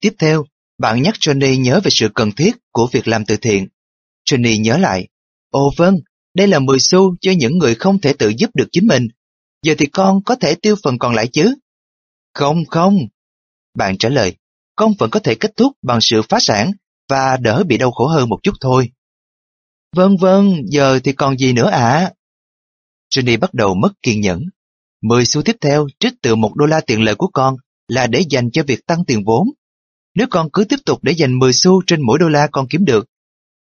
Tiếp theo, bạn nhắc Johnny nhớ về sự cần thiết của việc làm từ thiện. Johnny nhớ lại, Ồ vâng, đây là 10 xu cho những người không thể tự giúp được chính mình. Giờ thì con có thể tiêu phần còn lại chứ? Không, không. Bạn trả lời, con vẫn có thể kết thúc bằng sự phá sản và đỡ bị đau khổ hơn một chút thôi. Vâng vâng, giờ thì còn gì nữa ạ? À? Johnny bắt đầu mất kiên nhẫn. Mười xu tiếp theo trích từ một đô la tiền lợi của con là để dành cho việc tăng tiền vốn. Nếu con cứ tiếp tục để dành 10 xu trên mỗi đô la con kiếm được,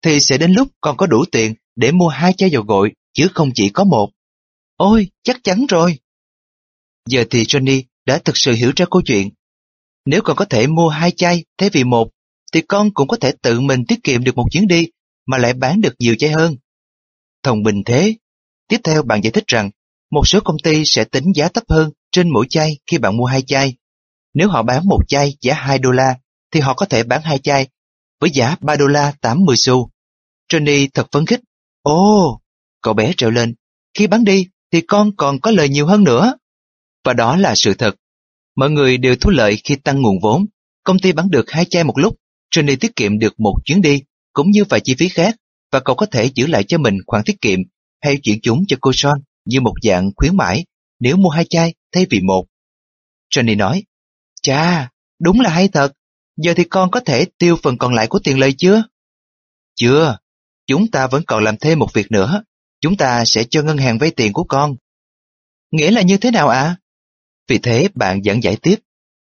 thì sẽ đến lúc con có đủ tiền để mua hai chai dầu gội, chứ không chỉ có một. Ôi, chắc chắn rồi. Giờ thì Johnny đã thực sự hiểu ra câu chuyện. Nếu con có thể mua hai chai thay vì một, thì con cũng có thể tự mình tiết kiệm được một chuyến đi mà lại bán được nhiều chai hơn. Thông bình thế. Tiếp theo bạn giải thích rằng một số công ty sẽ tính giá thấp hơn trên mỗi chai khi bạn mua hai chai. Nếu họ bán một chai giá 2 đô la, thì họ có thể bán hai chai với giá 3 đô la 80 xu. Johnny thật phấn khích. Ồ, cậu bé trèo lên. Khi bán đi thì con còn có lời nhiều hơn nữa. Và đó là sự thật. Mọi người đều thu lợi khi tăng nguồn vốn. Công ty bán được hai chai một lúc, Johnny tiết kiệm được một chuyến đi, cũng như vài chi phí khác, và cậu có thể giữ lại cho mình khoản tiết kiệm hay chuyển chúng cho cô Son như một dạng khuyến mãi nếu mua hai chai thay vì một. Johnny nói, Chà, đúng là hay thật. Giờ thì con có thể tiêu phần còn lại của tiền lời chưa? Chưa, chúng ta vẫn còn làm thêm một việc nữa. Chúng ta sẽ cho ngân hàng vay tiền của con. Nghĩa là như thế nào ạ? Vì thế bạn dẫn giải tiếp.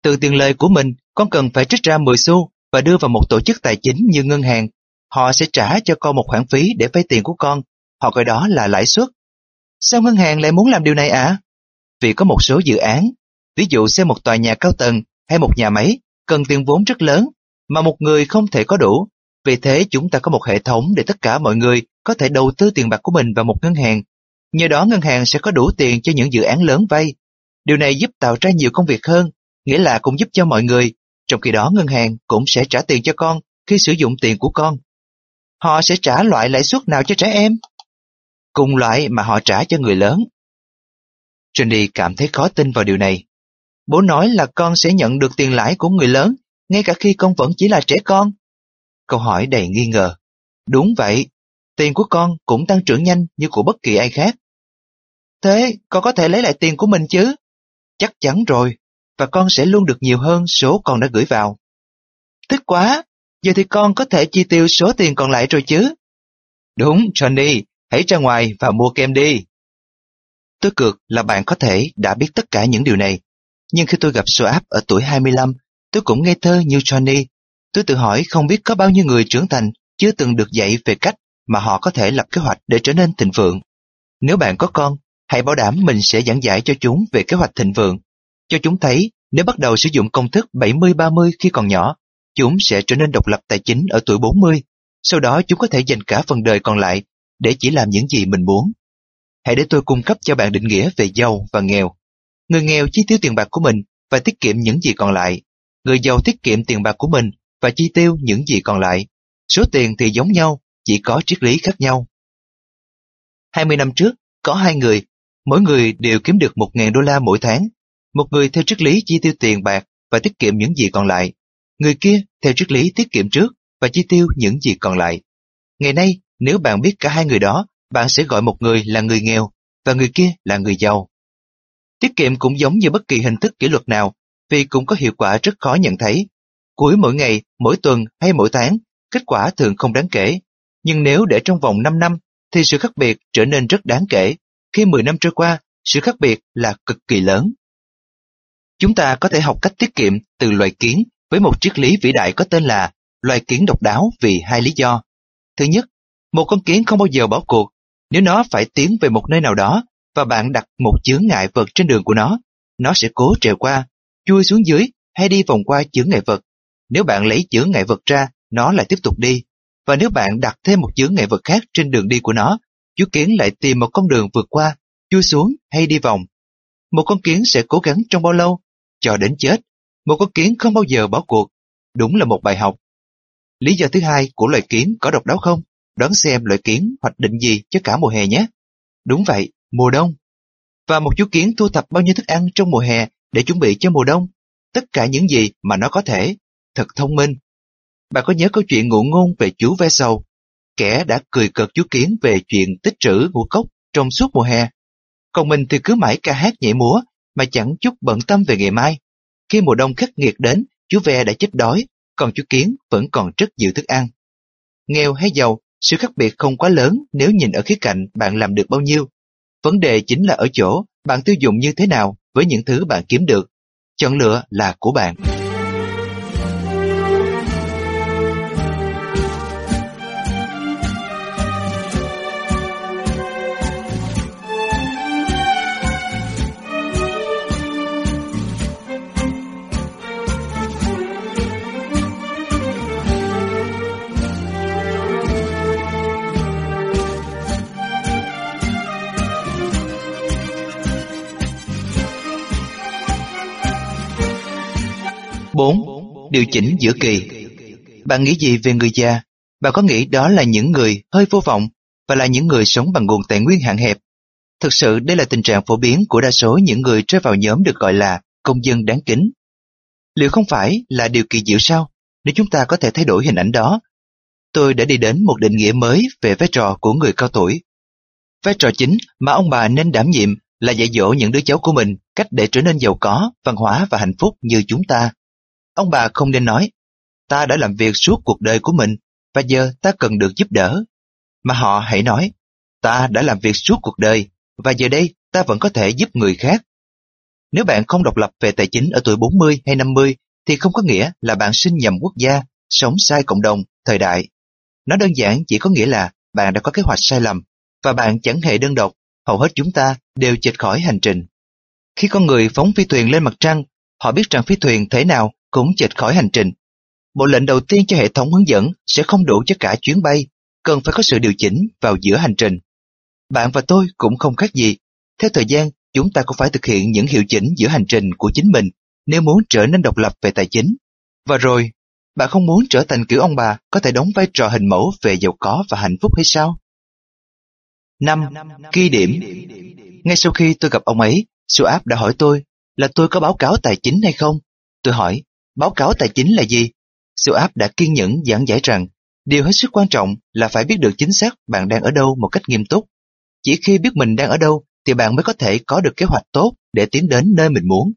Từ tiền lời của mình, con cần phải trích ra 10 xu và đưa vào một tổ chức tài chính như ngân hàng. Họ sẽ trả cho con một khoản phí để vay tiền của con. Họ gọi đó là lãi suất. Sao ngân hàng lại muốn làm điều này ạ? Vì có một số dự án, ví dụ xây một tòa nhà cao tầng hay một nhà máy, cần tiền vốn rất lớn mà một người không thể có đủ. Vì thế chúng ta có một hệ thống để tất cả mọi người có thể đầu tư tiền bạc của mình vào một ngân hàng. Nhờ đó ngân hàng sẽ có đủ tiền cho những dự án lớn vay. Điều này giúp tạo ra nhiều công việc hơn, nghĩa là cũng giúp cho mọi người. Trong khi đó ngân hàng cũng sẽ trả tiền cho con khi sử dụng tiền của con. Họ sẽ trả loại lãi suất nào cho trẻ em? Cùng loại mà họ trả cho người lớn. trinity cảm thấy khó tin vào điều này. Bố nói là con sẽ nhận được tiền lãi của người lớn, ngay cả khi con vẫn chỉ là trẻ con. Câu hỏi đầy nghi ngờ. Đúng vậy, tiền của con cũng tăng trưởng nhanh như của bất kỳ ai khác. Thế con có thể lấy lại tiền của mình chứ? Chắc chắn rồi, và con sẽ luôn được nhiều hơn số con đã gửi vào. Thích quá, giờ thì con có thể chi tiêu số tiền còn lại rồi chứ? Đúng, Johnny, hãy ra ngoài và mua kem đi. Tôi cược là bạn có thể đã biết tất cả những điều này, nhưng khi tôi gặp Soap ở tuổi 25, tôi cũng ngây thơ như Johnny. Tôi tự hỏi không biết có bao nhiêu người trưởng thành chưa từng được dạy về cách mà họ có thể lập kế hoạch để trở nên thịnh vượng. Nếu bạn có con, hãy bảo đảm mình sẽ giảng giải cho chúng về kế hoạch thịnh vượng. Cho chúng thấy nếu bắt đầu sử dụng công thức 70-30 khi còn nhỏ, chúng sẽ trở nên độc lập tài chính ở tuổi 40. Sau đó chúng có thể dành cả phần đời còn lại để chỉ làm những gì mình muốn. Hãy để tôi cung cấp cho bạn định nghĩa về giàu và nghèo. Người nghèo chi tiêu tiền bạc của mình và tiết kiệm những gì còn lại. Người giàu tiết kiệm tiền bạc của mình và chi tiêu những gì còn lại. Số tiền thì giống nhau, chỉ có triết lý khác nhau. 20 năm trước, có hai người, mỗi người đều kiếm được 1.000 đô la mỗi tháng. Một người theo triết lý chi tiêu tiền bạc và tiết kiệm những gì còn lại. Người kia theo triết lý tiết kiệm trước và chi tiêu những gì còn lại. Ngày nay, nếu bạn biết cả hai người đó, bạn sẽ gọi một người là người nghèo và người kia là người giàu. Tiết kiệm cũng giống như bất kỳ hình thức kỷ luật nào, vì cũng có hiệu quả rất khó nhận thấy. Cuối mỗi ngày, mỗi tuần hay mỗi tháng, kết quả thường không đáng kể. Nhưng nếu để trong vòng 5 năm, thì sự khác biệt trở nên rất đáng kể. Khi 10 năm trôi qua, sự khác biệt là cực kỳ lớn. Chúng ta có thể học cách tiết kiệm từ loài kiến với một triết lý vĩ đại có tên là loài kiến độc đáo vì hai lý do. Thứ nhất, một con kiến không bao giờ bỏ cuộc. Nếu nó phải tiến về một nơi nào đó và bạn đặt một chướng ngại vật trên đường của nó, nó sẽ cố trèo qua, chui xuống dưới hay đi vòng qua chướng ngại vật. Nếu bạn lấy chướng ngại vật ra, nó lại tiếp tục đi. Và nếu bạn đặt thêm một chướng ngại vật khác trên đường đi của nó, chú kiến lại tìm một con đường vượt qua, chui xuống hay đi vòng. Một con kiến sẽ cố gắng trong bao lâu? Cho đến chết. Một con kiến không bao giờ bỏ cuộc. Đúng là một bài học. Lý do thứ hai của loài kiến có độc đáo không? Đoán xem loài kiến hoạch định gì cho cả mùa hè nhé. Đúng vậy, mùa đông. Và một chú kiến thu thập bao nhiêu thức ăn trong mùa hè để chuẩn bị cho mùa đông? Tất cả những gì mà nó có thể. Thật thông minh. Bạn có nhớ câu chuyện ngụ ngôn về chú ve sầu? Kẻ đã cười cợt chú kiến về chuyện tích trữ ngũ cốc trong suốt mùa hè. Còn mình thì cứ mãi ca hát nhảy múa mà chẳng chút bận tâm về ngày mai. Khi mùa đông khắc nghiệt đến, chú ve đã chết đói, còn chú kiến vẫn còn rất nhiều thức ăn. Nghèo hay giàu, sự khác biệt không quá lớn nếu nhìn ở khía cạnh bạn làm được bao nhiêu. Vấn đề chính là ở chỗ bạn tiêu dùng như thế nào với những thứ bạn kiếm được. Chọn lựa là của bạn. 4. Điều chỉnh giữa kỳ Bạn nghĩ gì về người già? Bạn có nghĩ đó là những người hơi vô vọng và là những người sống bằng nguồn tài nguyên hạn hẹp? Thực sự đây là tình trạng phổ biến của đa số những người rơi vào nhóm được gọi là công dân đáng kính. Liệu không phải là điều kỳ diệu sao nếu chúng ta có thể thay đổi hình ảnh đó? Tôi đã đi đến một định nghĩa mới về vai trò của người cao tuổi. Vai trò chính mà ông bà nên đảm nhiệm là dạy dỗ những đứa cháu của mình cách để trở nên giàu có, văn hóa và hạnh phúc như chúng ta. Ông bà không nên nói, ta đã làm việc suốt cuộc đời của mình và giờ ta cần được giúp đỡ. Mà họ hãy nói, ta đã làm việc suốt cuộc đời và giờ đây ta vẫn có thể giúp người khác. Nếu bạn không độc lập về tài chính ở tuổi 40 hay 50 thì không có nghĩa là bạn sinh nhầm quốc gia, sống sai cộng đồng, thời đại. Nó đơn giản chỉ có nghĩa là bạn đã có kế hoạch sai lầm và bạn chẳng hề đơn độc, hầu hết chúng ta đều chệch khỏi hành trình. Khi con người phóng phi thuyền lên mặt trăng, họ biết rằng phi thuyền thế nào cũng chệch khỏi hành trình. Bộ lệnh đầu tiên cho hệ thống hướng dẫn sẽ không đủ cho cả chuyến bay, cần phải có sự điều chỉnh vào giữa hành trình. Bạn và tôi cũng không khác gì. Theo thời gian, chúng ta cũng phải thực hiện những hiệu chỉnh giữa hành trình của chính mình nếu muốn trở nên độc lập về tài chính. Và rồi, bạn không muốn trở thành kiểu ông bà có thể đóng vai trò hình mẫu về giàu có và hạnh phúc hay sao? 5. Ghi điểm Ngay sau khi tôi gặp ông ấy, suap đã hỏi tôi là tôi có báo cáo tài chính hay không. Tôi hỏi, Báo cáo tài chính là gì? Siêu áp đã kiên nhẫn giảng giải rằng điều hết sức quan trọng là phải biết được chính xác bạn đang ở đâu một cách nghiêm túc. Chỉ khi biết mình đang ở đâu thì bạn mới có thể có được kế hoạch tốt để tiến đến nơi mình muốn.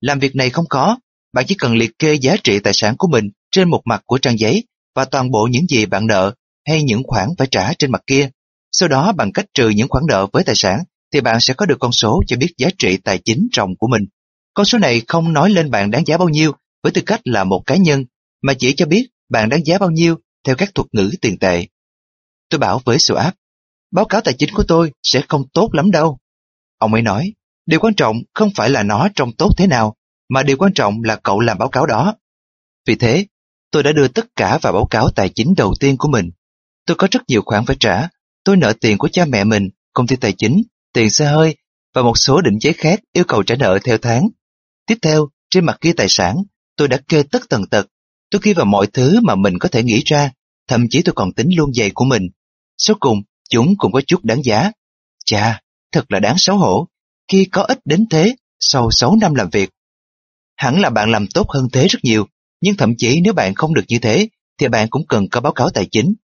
Làm việc này không khó, bạn chỉ cần liệt kê giá trị tài sản của mình trên một mặt của trang giấy và toàn bộ những gì bạn nợ hay những khoản phải trả trên mặt kia. Sau đó bằng cách trừ những khoản nợ với tài sản thì bạn sẽ có được con số cho biết giá trị tài chính ròng của mình. Con số này không nói lên bạn đáng giá bao nhiêu với tư cách là một cá nhân, mà chỉ cho biết bạn đáng giá bao nhiêu theo các thuật ngữ tiền tệ. Tôi bảo với Suap, báo cáo tài chính của tôi sẽ không tốt lắm đâu. Ông ấy nói, điều quan trọng không phải là nó trông tốt thế nào, mà điều quan trọng là cậu làm báo cáo đó. Vì thế, tôi đã đưa tất cả vào báo cáo tài chính đầu tiên của mình. Tôi có rất nhiều khoản phải trả, tôi nợ tiền của cha mẹ mình, công ty tài chính, tiền xe hơi và một số định chế khác yêu cầu trả nợ theo tháng. Tiếp theo, trên mặt ghi tài sản, tôi đã kê tất tần tật. Tôi ghi vào mọi thứ mà mình có thể nghĩ ra, thậm chí tôi còn tính luôn giày của mình. số cùng, chúng cũng có chút đáng giá. Chà, thật là đáng xấu hổ, khi có ít đến thế sau 6 năm làm việc. Hẳn là bạn làm tốt hơn thế rất nhiều, nhưng thậm chí nếu bạn không được như thế, thì bạn cũng cần có báo cáo tài chính.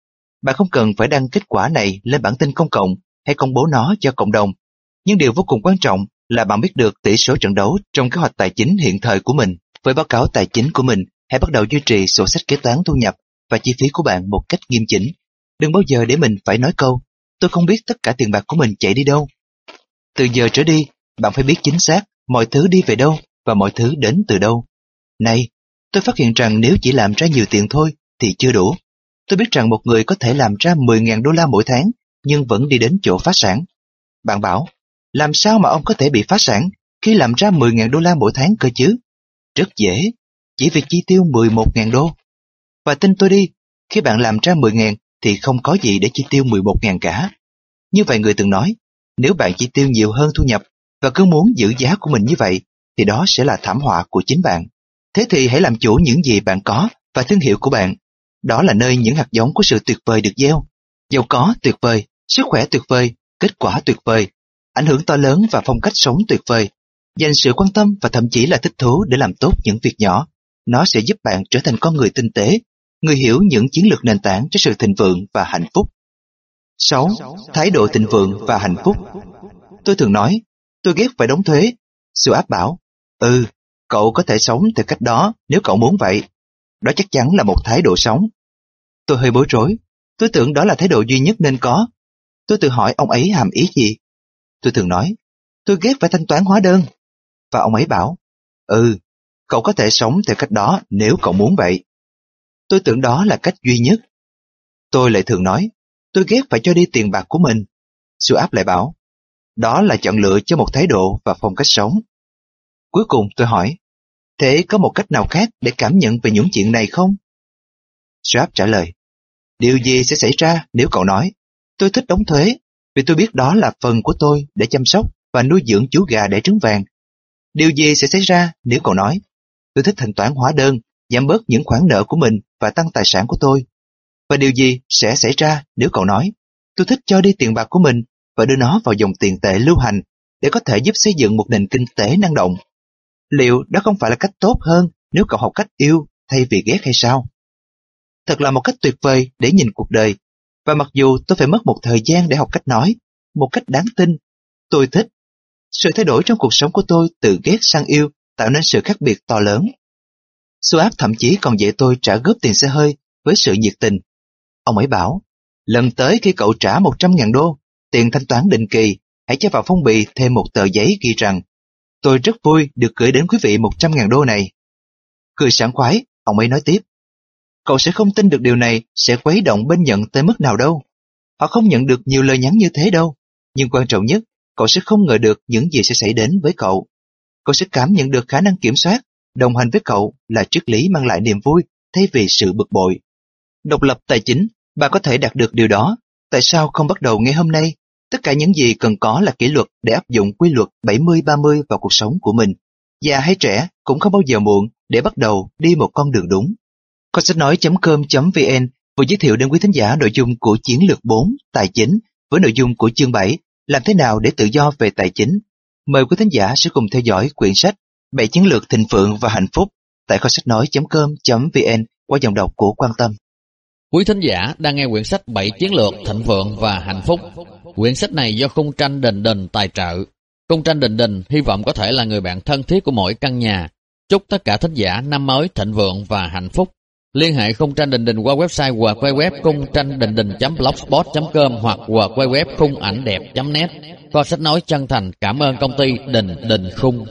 Bạn không cần phải đăng kết quả này lên bản tin công cộng hay công bố nó cho cộng đồng. Nhưng điều vô cùng quan trọng là bạn biết được tỷ số trận đấu trong kế hoạch tài chính hiện thời của mình. Với báo cáo tài chính của mình, hãy bắt đầu duy trì sổ sách kế toán thu nhập và chi phí của bạn một cách nghiêm chỉnh. Đừng bao giờ để mình phải nói câu, tôi không biết tất cả tiền bạc của mình chạy đi đâu. Từ giờ trở đi, bạn phải biết chính xác mọi thứ đi về đâu và mọi thứ đến từ đâu. Này, tôi phát hiện rằng nếu chỉ làm ra nhiều tiền thôi thì chưa đủ. Tôi biết rằng một người có thể làm ra 10.000 đô la mỗi tháng nhưng vẫn đi đến chỗ phá sản. Bạn bảo, làm sao mà ông có thể bị phá sản khi làm ra 10.000 đô la mỗi tháng cơ chứ? Rất dễ, chỉ việc chi tiêu 11.000 đô. Và tin tôi đi, khi bạn làm ra 10.000 thì không có gì để chi tiêu 11.000 cả. Như vậy người từng nói, nếu bạn chi tiêu nhiều hơn thu nhập và cứ muốn giữ giá của mình như vậy, thì đó sẽ là thảm họa của chính bạn. Thế thì hãy làm chủ những gì bạn có và thương hiệu của bạn. Đó là nơi những hạt giống của sự tuyệt vời được gieo. Giàu có tuyệt vời, sức khỏe tuyệt vời, kết quả tuyệt vời, ảnh hưởng to lớn và phong cách sống tuyệt vời. Dành sự quan tâm và thậm chí là thích thú để làm tốt những việc nhỏ. Nó sẽ giúp bạn trở thành con người tinh tế, người hiểu những chiến lược nền tảng cho sự thịnh vượng và hạnh phúc. 6. Thái độ thịnh vượng và hạnh phúc Tôi thường nói, tôi ghét phải đóng thuế. Sự áp bảo, ừ, cậu có thể sống theo cách đó nếu cậu muốn vậy. Đó chắc chắn là một thái độ sống. Tôi hơi bối rối, tôi tưởng đó là thái độ duy nhất nên có. Tôi tự hỏi ông ấy hàm ý gì. Tôi thường nói, tôi ghét phải thanh toán hóa đơn. Và ông ấy bảo, ừ, cậu có thể sống theo cách đó nếu cậu muốn vậy. Tôi tưởng đó là cách duy nhất. Tôi lại thường nói, tôi ghét phải cho đi tiền bạc của mình. Su áp lại bảo, đó là chọn lựa cho một thái độ và phong cách sống. Cuối cùng tôi hỏi, thế có một cách nào khác để cảm nhận về những chuyện này không? Su áp trả lời, điều gì sẽ xảy ra nếu cậu nói, tôi thích đóng thuế, vì tôi biết đó là phần của tôi để chăm sóc và nuôi dưỡng chú gà để trứng vàng. Điều gì sẽ xảy ra nếu cậu nói, tôi thích thanh toán hóa đơn, giảm bớt những khoản nợ của mình và tăng tài sản của tôi. Và điều gì sẽ xảy ra nếu cậu nói, tôi thích cho đi tiền bạc của mình và đưa nó vào dòng tiền tệ lưu hành để có thể giúp xây dựng một nền kinh tế năng động. Liệu đó không phải là cách tốt hơn nếu cậu học cách yêu thay vì ghét hay sao? Thật là một cách tuyệt vời để nhìn cuộc đời, và mặc dù tôi phải mất một thời gian để học cách nói, một cách đáng tin, tôi thích. Sự thay đổi trong cuộc sống của tôi từ ghét sang yêu tạo nên sự khác biệt to lớn. Suat thậm chí còn dạy tôi trả góp tiền xe hơi với sự nhiệt tình. Ông ấy bảo, lần tới khi cậu trả 100.000 đô, tiền thanh toán định kỳ, hãy cho vào phong bì thêm một tờ giấy ghi rằng Tôi rất vui được gửi đến quý vị 100.000 đô này. Cười sảng khoái, ông ấy nói tiếp. Cậu sẽ không tin được điều này sẽ quấy động bên nhận tới mức nào đâu. Họ không nhận được nhiều lời nhắn như thế đâu. Nhưng quan trọng nhất, cậu sẽ không ngờ được những gì sẽ xảy đến với cậu. Cậu sẽ cảm nhận được khả năng kiểm soát, đồng hành với cậu là triết lý mang lại niềm vui thay vì sự bực bội. Độc lập tài chính, bạn có thể đạt được điều đó. Tại sao không bắt đầu ngay hôm nay? Tất cả những gì cần có là kỷ luật để áp dụng quy luật 70-30 vào cuộc sống của mình. Già hay trẻ cũng không bao giờ muộn để bắt đầu đi một con đường đúng. Con sách nói.com.vn vừa giới thiệu đến quý thính giả nội dung của chiến lược 4 tài chính với nội dung của chương 7 làm thế nào để tự do về tài chính. Mời quý thính giả sẽ cùng theo dõi quyển sách 7 chiến lược thịnh vượng và hạnh phúc tại kho sách nói.com.vn qua dòng đọc của Quan Tâm. Quý thính giả đang nghe quyển sách 7 chiến lược thịnh vượng và hạnh phúc. Quyển sách này do Khung Tranh Đình Đình tài trợ. Khung Tranh Đình Đình hy vọng có thể là người bạn thân thiết của mỗi căn nhà. Chúc tất cả thính giả năm mới thịnh vượng và hạnh phúc. Liên hệ Khung Tranh Đình Đình qua website hoặc web khung tranh đình đình.blogspot.com hoặc qua web khung ảnh đẹp.net. Kho sách nói chân thành, cảm ơn công ty Đình Đình Khung.